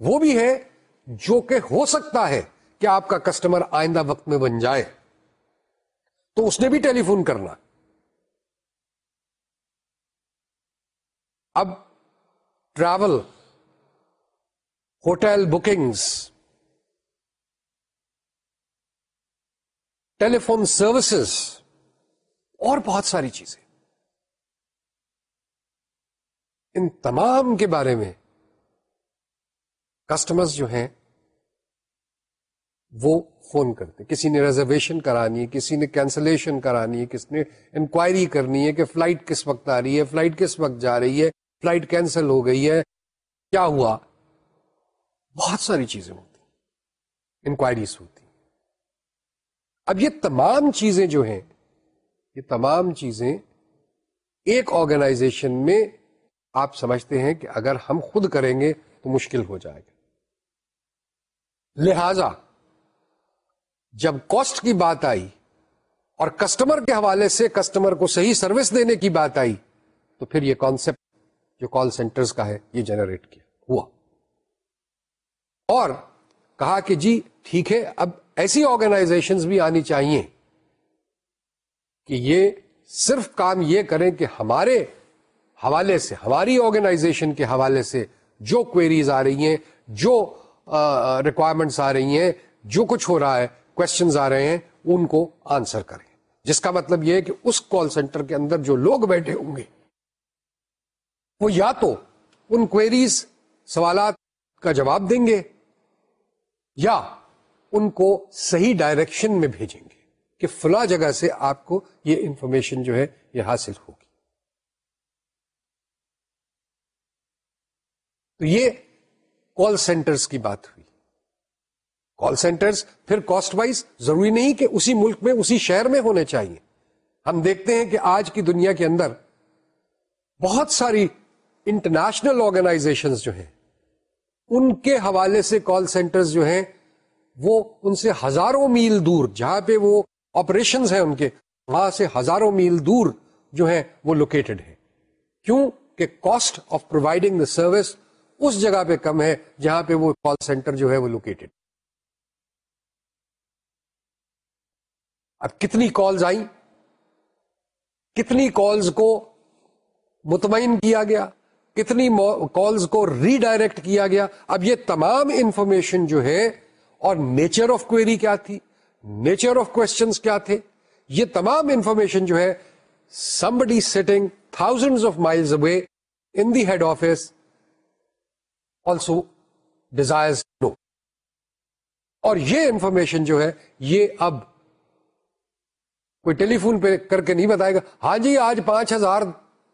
وہ بھی ہے جو کہ ہو سکتا ہے کہ آپ کا کسٹمر آئندہ وقت میں بن جائے۔ تو اس نے بھی ٹیلی فون کرنا۔ اب travel hotel bookings telephone services اور بہت ساری چیزیں۔ ان تمام کے بارے میں کسٹمرز جو ہیں وہ فون کرتے کسی نے ریزرویشن کرانی ہے، کسی نے کینسلیشن کرانی ہے کسی نے انکوائری کرنی ہے کہ فلائٹ کس وقت آ رہی ہے فلائٹ کس وقت جا رہی ہے فلائٹ کینسل ہو گئی ہے، کیا ہوا؟ بہت ساری چیزیں ہوتی انکوائریز ہوتی اب یہ تمام چیزیں جو ہیں، یہ تمام چیزیں ایک آرگنائزیشن میں آپ سمجھتے ہیں کہ اگر ہم خود کریں گے تو مشکل ہو جائے گا۔ لہذا جب کاسٹ کی بات آئی اور کسٹمر کے حوالے سے کسٹمر کو صحیح سروس دینے کی بات آئی، تو پھر یہ کانسیپٹ جو کال سینٹرز کا ہے، یہ جنریٹ کیا، ہوا۔ اور کہا کہ جی ٹھیک ہے، اب ایسی آرگنائزیشن بھی آنی چاہیے کہ یہ صرف کام یہ کریں کہ ہمارے حوالے سے، ہماری آرگنائزیشن کے حوالے سے جو کوئریز آ رہی ہیں، جو ریکوائرمنٹس آ رہی ہیں، جو کچھ ہو رہا ہے کوشچنز آ رہے ہیں، ان کو آنسر کریں۔ جس کا مطلب یہ ہے کہ اس کال سینٹر کے اندر جو لوگ بیٹھے ہوں گے، وہ یا تو ان کوئریز سوالات کا جواب دیں گے، یا ان کو صحیح ڈائریکشن میں بھیجیں گے کہ فلاں جگہ سے آپ کو یہ انفارمیشن جو ہے، یہ حاصل ہوگی۔ تو یہ کال سینٹرز کی بات ہوئی کال سینٹرز پھر کاسٹ وائز ضروری نہیں کہ اسی ملک میں، اسی شہر میں ہونے چاہیے۔ ہم دیکھتے ہیں کہ آج کی دنیا کے اندر بہت ساری انٹرنیشنل آرگنائزیشن جو ہیں، ان کے حوالے سے کال سینٹرز جو ہیں، وہ ان سے ہزاروں میل دور، جہاں پہ وہ آپریشن ہیں ان کے، وہاں سے ہزاروں میل دور جو ہے وہ لوکیٹڈ ہے کیوں کہ cost of providing the service اس جگہ پہ کم ہے جہاں پہ وہ کال سینٹر جو ہے، وہ لوکیٹڈ اب کتنی کالز آئیں؟ کتنی کالز کو مطمئن کیا گیا؟ کتنی کالز کو ری ڈائریکٹ کیا گیا؟ اب یہ تمام انفارمیشن جو ہے، اور نیچر آف کوئری کیا تھی؟ نیچر آف کوشچنس کیا تھے؟ یہ تمام انفارمیشن جو ہے somebody sitting thousand of miles away in the head office also desire know اور یہ انفارمیشن جو ہے، یہ اب کوئی ٹیلی فون پہ کر کے نہیں بتائے گا۔ ہاں جی آج پانچ ہزار،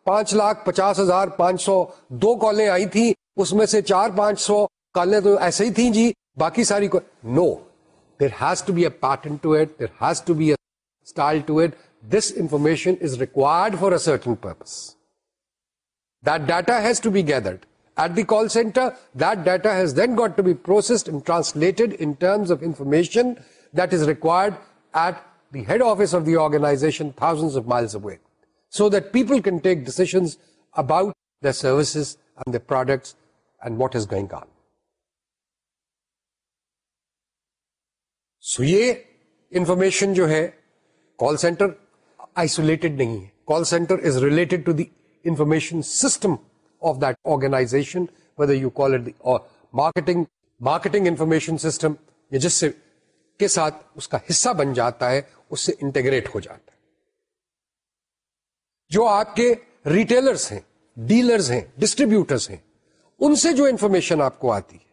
پانچ لاکھ پچاس ہزار پانچ سو دو کالیں آئی تھی اس میں سے چار پانچ سو کالیں تو ایسے ہی تھیں جی۔ باقی ساری کو no there has to be a pattern to it there has to be a style to it this information is required for a certain purpose that data has to be gathered at the call centre that data has then got to be processed and translated in terms of information that is required at the head office of the organisation thousand of miles away so that people can take decisions about the services and the products and what is going on so یہ انفارمیشن جو ہے کال سینٹر آئسولیٹڈ نہیں ہے call centre is related to the information system of that organisation whether you call it marketing marketing information system یا جس سے کے ساتھ اس کا حصہ بن جاتا ہے، اس سے انٹیگریٹ ہو جاتا ہے۔ جو آپ کے ریٹیلرس ہیں، ڈیلرز ہیں ڈسٹریبیوٹرس ہیں، ان سے جو انفارمیشن آپ کو آتی ہے،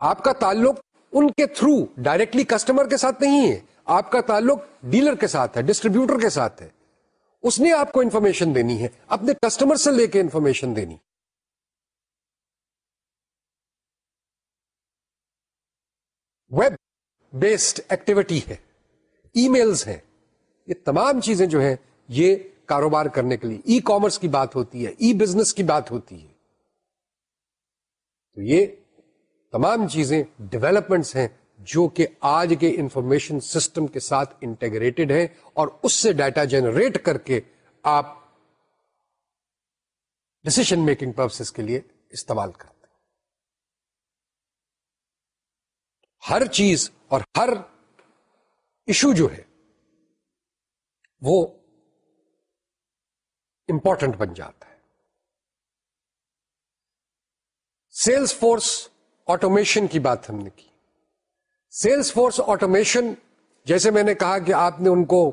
آپ کا تعلق ان کے تھرو ڈائریکٹلی کسٹمر کے ساتھ نہیں ہے، آپ کا تعلق ڈیلر کے ساتھ ہے، ڈسٹریبیوٹر کے ساتھ ہے۔ اس نے آپ کو انفارمیشن دینی ہے، اپنے کسٹمر سے لے کے انفارمیشن دینی ویب بیسڈ ایکٹیویٹی ہے ای میلز ہیں۔ یہ تمام چیزیں جو ہیں، یہ کاروبار کرنے کے لیے ای کامرس کی بات ہوتی ہے ای بزنس کی بات ہوتی ہے۔ تو یہ تمام چیزیں ڈیولپمنٹس ہیں جو کہ آج کے انفارمیشن سسٹم کے ساتھ انٹیگریٹڈ ہے اور اس سے ڈیٹا جنریٹ کر کے آپ ڈسیشن میکنگ پرپسز کے لیے استعمال کرتے ہیں ہر چیز اور ہر ایشو جو ہے، وہ امپورٹنٹ بن جاتا ہے۔ سیلس فورس آٹومیشن کی بات ہم نے کی۔ سیلس فورس آٹومیشن، جیسے میں نے کہا کہ آپ نے ان کو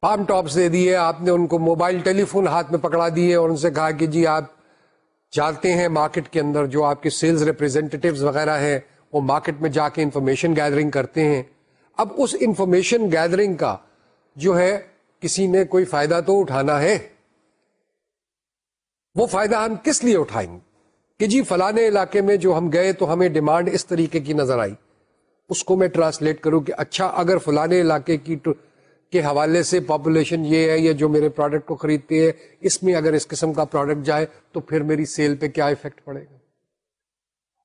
پام ٹاپس دے دیے، آپ نے ان کو موبائل ٹیلی فون ہاتھ میں پکڑا دیے اور ان سے کہا کہ جی آپ جانتے ہیں مارکیٹ کے اندر جو آپ کے سیلز ریپرزینٹیو وغیرہ ہیں، وہ مارکیٹ میں جا کے انفارمیشن گیدرنگ کرتے ہیں۔ اب اس انفارمیشن گیدرنگ کا جو ہے، کسی نے کوئی فائدہ تو اٹھانا ہے؟ وہ فائدہ ہم کس لیے اٹھائیں گے؟ کہ جی فلانے علاقے میں جو ہم گئے تو ہمیں ڈیمانڈ اس طریقے کی نظر آئی۔ اس کو میں ٹرانسلیٹ کروں کہ اچھا اگر فلانے علاقے کی کے حوالے سے پاپولیشن یہ ہے یا جو میرے پروڈکٹ کو خریدتے ہیں، اس میں اگر اس قسم کا پروڈکٹ جائے تو پھر میری سیل پہ کیا افیکٹ پڑے گا؟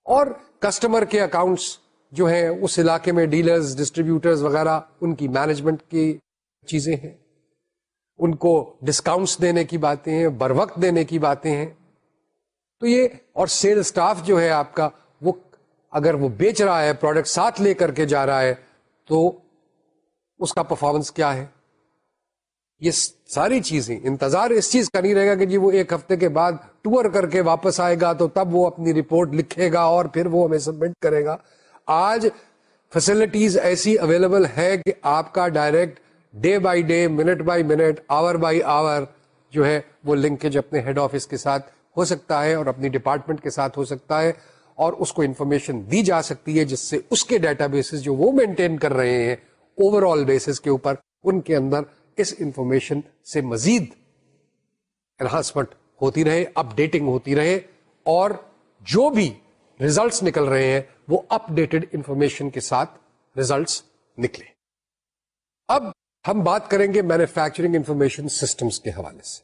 اور کسٹمر کے اکاؤنٹس جو ہیں، اس علاقے میں ڈیلرز ڈسٹریبیوٹرز وغیرہ، ان کی مینجمنٹ کی چیزیں ہیں۔ ان کو ڈسکاؤنٹس دینے کی باتیں ہیں، بر وقت دینے کی باتیں ہیں۔ تو یہ، اور سیل سٹاف جو ہے آپ کا، وہ اگر وہ بیچ رہا ہے پروڈکٹ ساتھ لے کر کے جا رہا ہے، تو اس کا پرفارمنس کیا ہے؟ یہ ساری چیزیں، انتظار اس چیز کا نہیں رہے گا کہ جی وہ ایک ہفتے کے بعد ٹور کر کے واپس آئے گا تو تب وہ اپنی رپورٹ لکھے گا اور پھر وہ ہمیں سبمٹ کرے گا۔ آج فیسلٹیز ایسی اویلیبل ہے کہ آپ کا direct day by day minute by minute hour by hour جو ہے وہ لنکیج اپنے ہیڈ آفس کے ساتھ ہو سکتا ہے اور اپنی ڈپارٹمنٹ کے ساتھ ہو سکتا ہے اور اس کو انفارمیشن دی جا سکتی ہے جس سے اس کے ڈیٹا بیسز جو وہ مینٹین کر رہے ہیں اوور آل بیسس کے اوپر ان کے اندر اس انفارمیشن سے مزید انہانسمنٹ ہوتی رہے اپ ڈیٹنگ ہوتی رہے اور جو بھی ریزلٹس نکل رہے ہیں وہ اپ ڈیٹڈ انفارمیشن کے ساتھ ریزلٹس نکلے۔ اب ہم بات کریں گے مینوفیکچرنگ انفارمیشن سسٹمز کے حوالے سے۔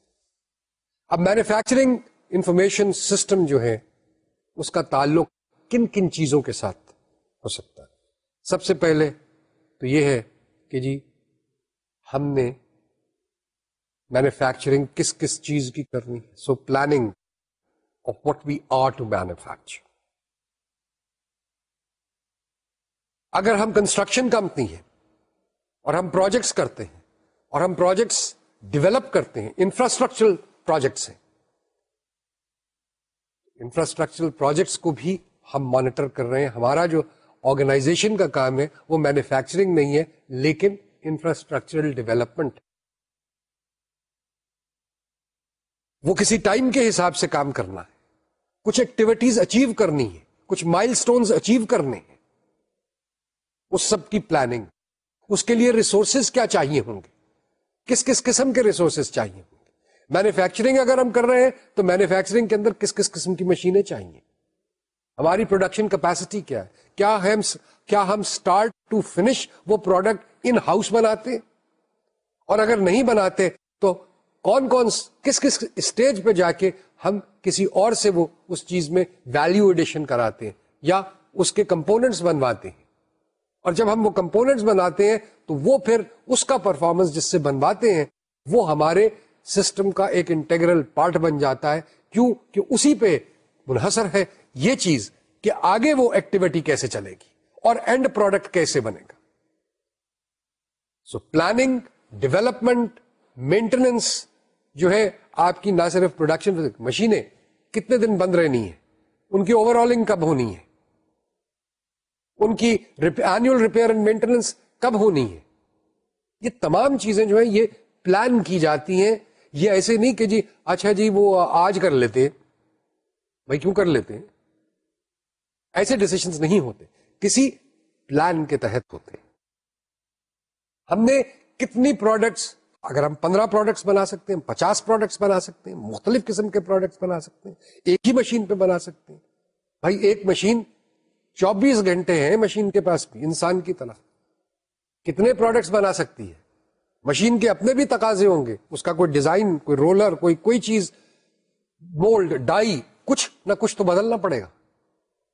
اب مینوفیکچرنگ انفارمیشن سسٹم جو ہے، اس کا تعلق کن کن چیزوں کے ساتھ ہو سکتا ہے؟ سب سے پہلے تو یہ ہے کہ جی ہم نے مینوفیکچرنگ کس کس چیز کی کرنی ہے؟ So planning of what we are to manufacture اگر ہم کنسٹرکشن کمپنی ہے اور ہم پروجیکٹس کرتے ہیں اور ہم پروجیکٹس ڈیولپ کرتے ہیں انفراسٹرکچرل پروجیکٹس ہیں انفراسٹرکچرل پروجیکٹس کو بھی ہم مانیٹر کر رہے ہیں، ہمارا جو آرگنائزیشن کا کام ہے، وہ مینوفیکچرنگ نہیں ہے، لیکن انفراسٹرکچرل ڈیولپمنٹ وہ کسی ٹائم کے حساب سے کام کرنا ہے۔ کچھ ایکٹیویٹیز اچیو کرنی ہے کچھ مائل سٹونز اچیو کرنے ہیں۔ اس سب کی پلاننگ اس کے لیے ریسورسز کیا چاہیے ہوں گے؟ کس کس قسم کے ریسورسز چاہیے ہوں گے؟ مینوفیکچرنگ اگر ہم کر رہے ہیں، تو مینوفیکچرنگ کے اندر کس کس قسم کی مشینیں چاہیے؟ ہماری پروڈکشن کیپیسٹی کیا ہے؟ کیا ہم کیا ہم اسٹارٹ ٹو فنش وہ پروڈکٹ ان ہاؤس بناتے؟ اور اگر نہیں بناتے، تو کون کون کس کس اسٹیج پہ جا کے ہم کسی اور سے وہ اس چیز میں ویلو ایڈیشن کراتے ہیں یا اس کے کمپوننٹس بنواتے ہیں؟ اور جب ہم وہ کمپوننٹس بناتے ہیں، تو وہ پھر اس کا پرفارمنس جس سے بنواتے ہیں، وہ ہمارے سسٹم کا ایک انٹیگرل پارٹ بن جاتا ہے۔ کیوں؟ کہ اسی پہ منحصر ہے یہ چیز۔ کہ آگے وہ ایکٹیویٹی کیسے چلے گی اور اینڈ پروڈکٹ کیسے بنے گا۔ سو پلاننگ ڈیولپمنٹ مینٹیننس جو ہے آپ کی نہ صرف پروڈکشن مشینیں کتنے دن بند رہنی ہے ان کی اوور آلنگ کب ہونی ہے؟ ان کی اینوئل ریپیئر اینڈ مینٹیننس کب ہونی ہے؟ یہ تمام چیزیں جو ہیں، یہ پلان کی جاتی ہیں۔ یہ ایسے نہیں کہ جی اچھا جی وہ آج کر لیتے، بھائی کیوں کر لیتے؟ ہیں ایسے ڈسیشنز نہیں ہوتے۔ کسی پلان کے تحت ہوتے۔ ہم نے کتنی پروڈکٹس اگر ہم پندرہ پروڈکٹس بنا سکتے ہیں پچاس پروڈکٹس بنا سکتے ہیں، مختلف قسم کے پروڈکٹس بنا سکتے ہیں، ایک ہی مشین پہ بنا سکتے ہیں۔ بھائی، ایک مشین چوبیس گھنٹے ہیں مشین کے پاس بھی، انسان کی طرح۔ کتنے پروڈکٹس بنا سکتی ہے؟ مشین کے اپنے بھی تقاضے ہوں گے۔ اس کا کوئی ڈیزائن کوئی رولر کوئی کوئی چیز بولڈ ڈائی کچھ نہ کچھ تو بدلنا پڑے گا۔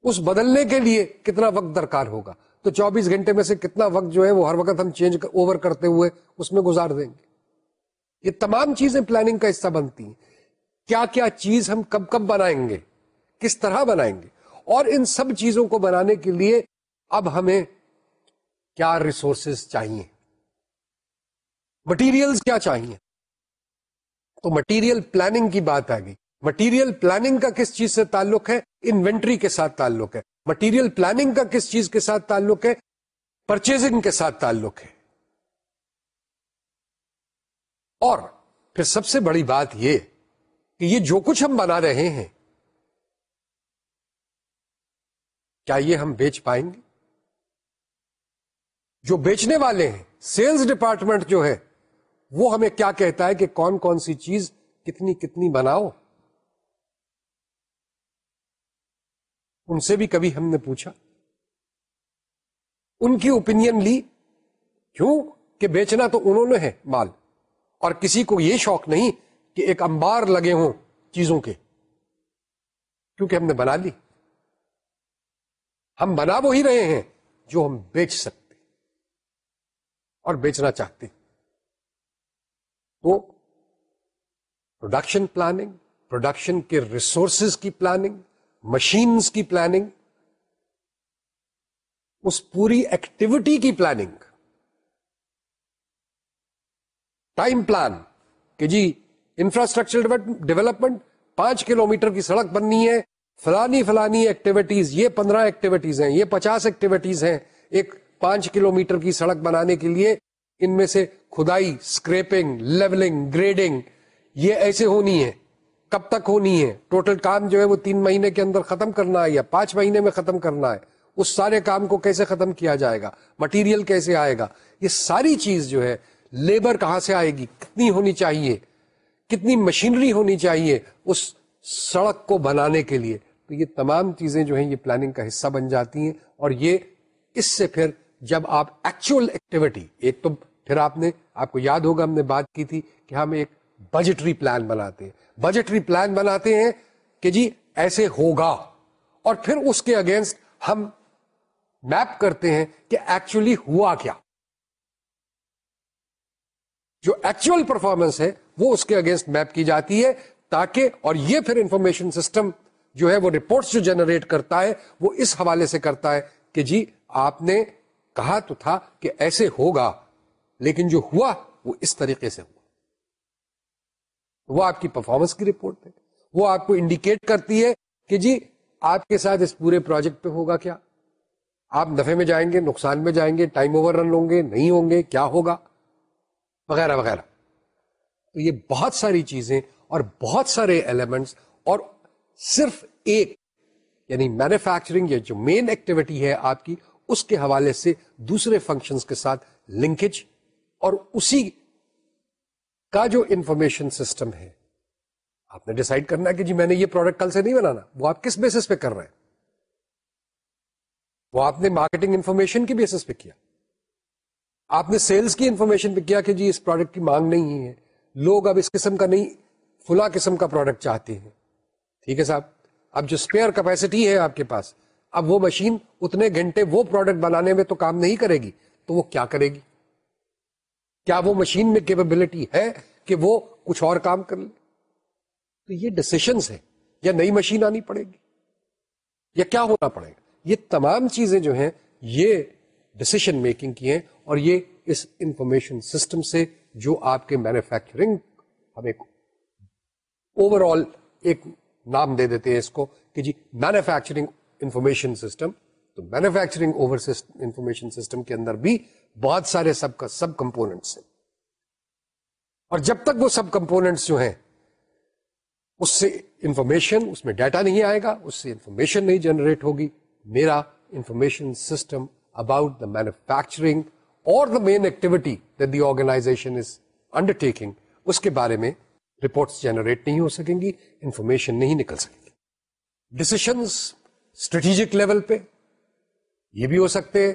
اس بدلنے کے لیے کتنا وقت درکار ہوگا؟ تو چوبیس گھنٹے میں سے کتنا وقت جو ہے وہ ہر وقت ہم چینج اوور کرتے ہوئے اس میں گزار دیں گے؟ یہ تمام چیزیں پلاننگ کا حصہ بنتی ہیں۔ کیا کیا چیز ہم کب کب بنائیں گے؟ کس طرح بنائیں گے؟ اور ان سب چیزوں کو بنانے کے لیے اب ہمیں کیا ریسورسز چاہیے؟ مٹیریلز کیا چاہیے؟ تو مٹیریل پلاننگ کی بات آ گئی۔ مٹیریل پلاننگ کا کس چیز سے تعلق ہے؟ انوینٹری کے ساتھ تعلق ہے۔ مٹیریل پلاننگ کا کس چیز کے ساتھ تعلق ہے؟ پرچیزنگ کے ساتھ تعلق ہے۔ اور پھر سب سے بڑی بات یہ کہ یہ جو کچھ ہم بنا رہے ہیں، کیا یہ ہم بیچ پائیں گے؟ جو بیچنے والے ہیں، سیلز ڈپارٹمنٹ جو ہے، وہ ہمیں کیا کہتا ہے کہ کون کون سی چیز کتنی کتنی بناؤ؟ ان سے بھی کبھی ہم نے پوچھا؟ ان کی اوپین لی، کیوں؟ کہ بیچنا تو انہوں نے ہے مال۔ اور کسی کو یہ شوق نہیں کہ ایک انبار لگے ہوں چیزوں کے۔ کیونکہ ہم نے بنا لی۔ ہم بنا وہی رہے ہیں جو ہم بیچ سکتے اور بیچنا چاہتے تو پروڈکشن پلاننگ پروڈکشن کے ریسورسز کی پلاننگ مشینز کی پلاننگ اس پوری ایکٹیویٹی کی پلاننگ ٹائم پلان کہ جی انفراسٹرکچر ڈیولپمنٹ پانچ کلو میٹر کی سڑک بننی ہے، فلانی فلانی ایکٹیویٹیز یہ پندرہ ایکٹیویٹیز ہیں، یہ پچاس ایکٹیویٹیز ہیں ایک پانچ کلو میٹر کی سڑک بنانے کے لیے۔ ان میں سے کھدائی اسکریپنگ لیولنگ گریڈنگ یہ ایسے ہونی ہے کب تک ہونی ہے؟ ٹوٹل کام جو ہے وہ تین مہینے کے اندر ختم کرنا ہے یا پانچ مہینے میں ختم کرنا ہے؟ اس سارے کام کو کیسے ختم کیا جائے گا؟ مٹیریل کیسے آئے گا؟ یہ ساری چیز جو ہے لیبر کہاں سے آئے گی؟ کتنی ہونی چاہیے؟ کتنی مشینری ہونی چاہیے اس سڑک کو بنانے کے لیے؟ تو یہ تمام چیزیں جو ہیں یہ پلاننگ کا حصہ بن جاتی ہیں اور یہ اس سے پھر جب آپ ایکچوئل ایکٹیویٹی ایک تو پھر آپ نے، آپ کو یاد ہوگا ہم نے بات کی تھی کہ ہم ایک بجٹری پلان بناتے ہیں۔ بجٹری پلان بناتے ہیں کہ جی ایسے ہوگا۔ اور پھر اس کے اگینسٹ ہم میپ کرتے ہیں کہ ایکچولی ہوا کیا۔ جو ایکچوئل پرفارمنس ہے وہ اس کے اگینسٹ میپ کی جاتی ہے تاکہ اور یہ پھر انفارمیشن سسٹم جو ہے وہ رپورٹس جو جنریٹ کرتا ہے وہ اس حوالے سے کرتا ہے کہ جی آپ نے کہا تو تھا کہ ایسے ہوگا، لیکن جو ہوا وہ اس طریقے سے ہوا۔ وہ آپ کی پرفارمنس کی رپورٹ ہے۔ وہ آپ کو انڈیکیٹ کرتی ہے کہ جی آپ کے ساتھ اس پورے پروجیکٹ پہ ہوگا کیا۔ آپ نفے میں جائیں گے، نقصان میں جائیں گے ٹائم اوور رن ہوں گے، نہیں ہوں گے، کیا ہوگا؟ وغیرہ وغیرہ۔ تو یہ بہت ساری چیزیں اور بہت سارے ایلیمنٹس اور صرف ایک یعنی مینوفیکچرنگ یا جو مین ایکٹیویٹی ہے آپ کی، اس کے حوالے سے دوسرے فنکشنز کے ساتھ لنکج اور اسی کا جو انفارمیشن سسٹم ہے، آپ نے ڈسائڈ کرنا کہ جی میں نے یہ پروڈکٹ کل سے نہیں بنانا، وہ آپ کس بیسس پہ کر رہے ہیں؟ وہ آپ نے مارکیٹنگ انفارمیشن کی بیسس پہ کیا۔ آپ نے سیلس کی انفارمیشن پہ کیا کہ جی اس پروڈکٹ کی مانگ نہیں ہے۔ لوگ اب اس قسم کا نہیں فلا قسم کا پروڈکٹ چاہتے ہیں۔ ٹھیک ہے صاحب، اب جو اسپیئر کیپیسٹی ہے آپ کے پاس، اب وہ مشین اتنے گھنٹے وہ پروڈکٹ بنانے میں تو کام نہیں کرے گی، تو وہ کیا کرے گی؟ کیا وہ مشین میں کیپبلٹی ہے کہ وہ کچھ اور کام کر لے؟ تو یہ ڈسیشنس ہے یا نئی مشین آنی پڑے گی، یا کیا ہونا پڑے گا؟ یہ تمام چیزیں جو ہیں، یہ ڈسیشن میکنگ کی ہیں، اور یہ اس انفارمیشن سسٹم سے جو آپ کے مینوفیکچرنگ ہم ایک اوور آل ایک نام دے دیتے ہیں اس کو، کہ جی مینوفیکچرنگ انفارمیشن سسٹم تو مینوفیکچرنگ اوور انفارمیشن سسٹم کے اندر بھی بہت سارے سب کا سب کمپوننٹس ہیں۔ اور جب تک وہ سب کمپوننٹس جو ہیں، اس سے انفارمیشن اس میں ڈیٹا نہیں آئے گا، اس سے انفارمیشن نہیں جنریٹ ہوگی۔ میرا information system about the manufacturing اور the main activity the organisation is undertaking اس کے بارے میں رپورٹس جنریٹ نہیں ہو سکیں گی انفارمیشن نہیں نکل سکے گی۔ ڈسیشنس اسٹریٹجک لیول پہ یہ بھی ہو سکتے ہیں۔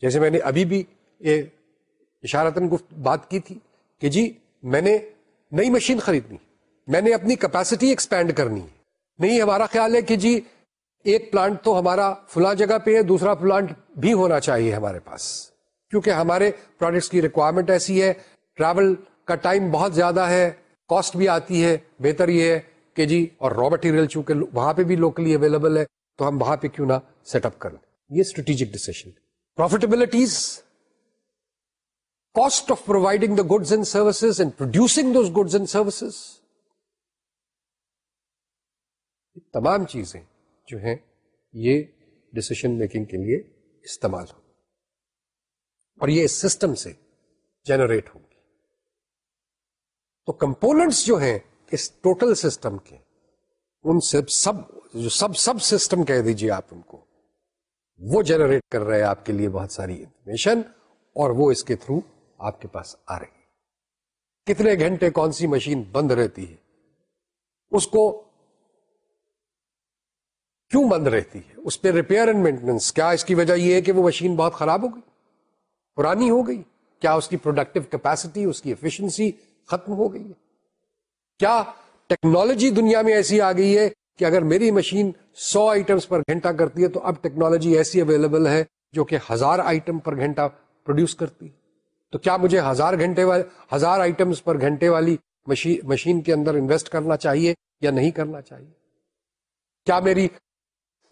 جیسے میں نے ابھی بھی یہ اشارتن گفت بات کی تھی کہ جی میں نے نئی مشین خریدنی میں نے اپنی کیپیسٹی ایکسپینڈ کرنی ہے۔ نہیں، ہمارا خیال ہے کہ جی ایک پلانٹ تو ہمارا فلاں جگہ پہ ہے، دوسرا پلانٹ بھی ہونا چاہیے ہمارے پاس۔ کیونکہ ہمارے پروڈکٹس کی ریکوائرمنٹ ایسی ہے ٹریول کا ٹائم بہت زیادہ ہے کاسٹ بھی آتی ہے۔ بہتر یہ ہے کہ جی اور را مٹیریل چونکہ وہاں پہ بھی لوکلی اویلیبل ہے، تو ہم وہاں پہ کیوں نہ سیٹ اپ کر لیں۔ یہ strategic decision profitabilities, cost of providing the goods and services and producing those goods and services. تمام چیزیں جو ہیں یہ ڈسیشن میکنگ کے لیے استعمال ہو اور یہ اس سسٹم سے جنریٹ ہوگی تو کمپوننٹس جو ہیں اس ٹوٹل سسٹم کے ان سے سب جو سب سب سسٹم کہہ دیجیے آپ ان کو وہ جنریٹ کر رہے آپ کے لیے بہت ساری انفارمیشن اور وہ اس کے تھرو آپ کے پاس آ رہی ہے کتنے گھنٹے کون سی مشین بند رہتی ہے؟ اس کو کیوں بند رہتی ہے؟ اس پہ ریپیئر اینڈ مینٹیننس کیا اس کی وجہ یہ ہے کہ وہ مشین بہت خراب ہو گئی؟ پرانی ہو گئی؟ کیا اس کی پروڈکٹیو کیپیسٹی اس کی ایفیشنسی ختم ہو گئی ہے؟ کیا ٹیکنالوجی دنیا میں ایسی آ گئی ہے کہ اگر میری مشین سو آئٹمس پر گھنٹہ کرتی ہے تو اب ٹیکنالوجی ایسی اویلیبل ہے جو کہ ہزار آئٹم پر گھنٹہ پروڈیوس کرتی ہے۔ تو کیا مجھے ہزار گھنٹے والے ہزار آئٹمس پر گھنٹے والی مشین کے اندر انویسٹ کرنا چاہیے یا نہیں کرنا چاہیے؟ کیا میری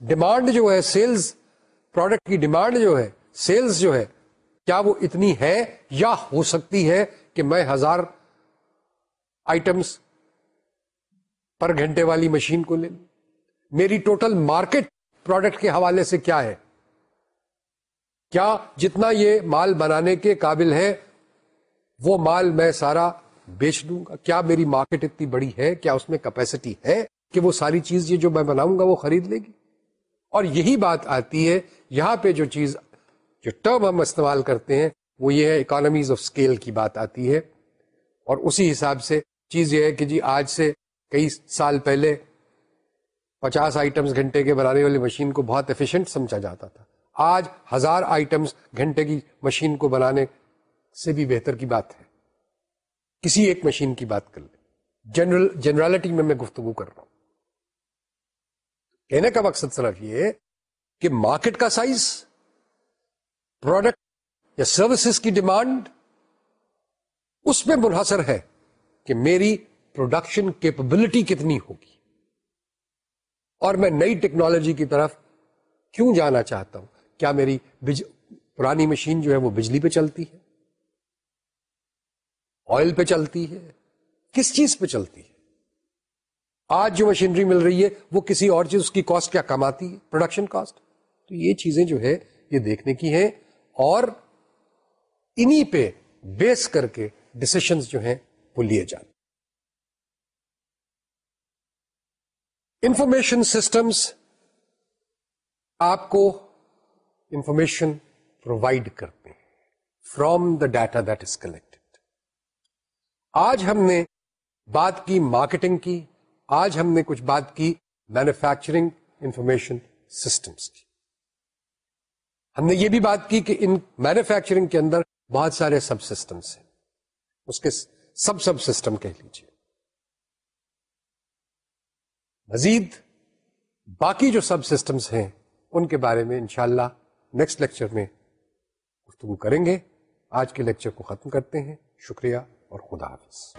ڈیمانڈ جو ہے سیلز پروڈکٹ کی ڈیمانڈ جو ہے سیلز جو ہے، کیا وہ اتنی ہے یا ہو سکتی ہے کہ میں ہزار آئٹمس پر گھنٹے والی مشین کو لے لوں میری ٹوٹل مارکیٹ پروڈکٹ کے حوالے سے کیا ہے؟ کیا جتنا یہ مال بنانے کے قابل ہے وہ مال میں سارا بیچ دوں گا؟ کیا میری مارکیٹ اتنی بڑی ہے؟ کیا اس میں کیپیسٹی ہے کہ وہ ساری چیز یہ جو میں بناؤں گا وہ خرید لے گی؟ اور یہی بات آتی ہے، یہاں پہ جو چیز، جو ٹرم ہم استعمال کرتے ہیں، وہ یہ ہے اکانمیز آف اسکیل کی بات آتی ہے۔ اور اسی حساب سے چیز یہ ہے کہ جی آج سے کئی سال پہلے پچاس آئٹمس گھنٹے کے بنانے والی مشین کو بہت ایفیشینٹ سمجھا جاتا تھا۔ آج ہزار آئٹمس گھنٹے کی مشین کو بنانے سے بھی بہتر کی بات ہے۔ کسی ایک مشین کی بات کر لیں۔ جنرل جنرلٹی میں میں گفتگو کر رہا ہوں۔ کہنے کا مقصد صرف یہ کہ مارکیٹ کا سائز پروڈکٹ یا سروسز کی ڈیمانڈ اس پہ منحصر ہے کہ میری پروڈکشن کیپبلٹی کتنی ہوگی؟ اور میں نئی ٹیکنالوجی کی طرف کیوں جانا چاہتا ہوں؟ کیا میری بج... پرانی مشین جو ہے وہ بجلی پہ چلتی ہے؟ آئل پہ چلتی ہے؟ کس چیز پہ چلتی ہے؟ آج جو مشینری مل رہی ہے، وہ کسی اور چیز، اس کی کاسٹ کیا کماتی ہے؟ پروڈکشن کاسٹ تو یہ چیزیں جو ہے، یہ دیکھنے کی ہیں، اور انہی پہ بیس کر کے ڈسیشنز جو ہیں، وہ لیے جاتے انفارمیشن سسٹمز آپ کو انفارمیشن پرووائڈ کرتے ہیں from the data that is collected. آج ہم نے بات کی مارکیٹنگ کی، آج ہم نے کچھ بات کی مینوفیکچرنگ انفارمیشن سسٹمس کی۔ ہم نے یہ بھی بات کی کہ ان مینوفیکچرنگ کے اندر بہت سارے سب سسٹمس ہیں۔ اس کے سب سب سسٹم کہہ لیجیے مزید باقی جو سب سسٹمس ہیں، ان کے بارے میں انشاءاللہ نیکسٹ لیکچر میں گفتگو کریں گے۔ آج کے لیکچر کو ختم کرتے ہیں۔ شکریہ اور خدا حافظ۔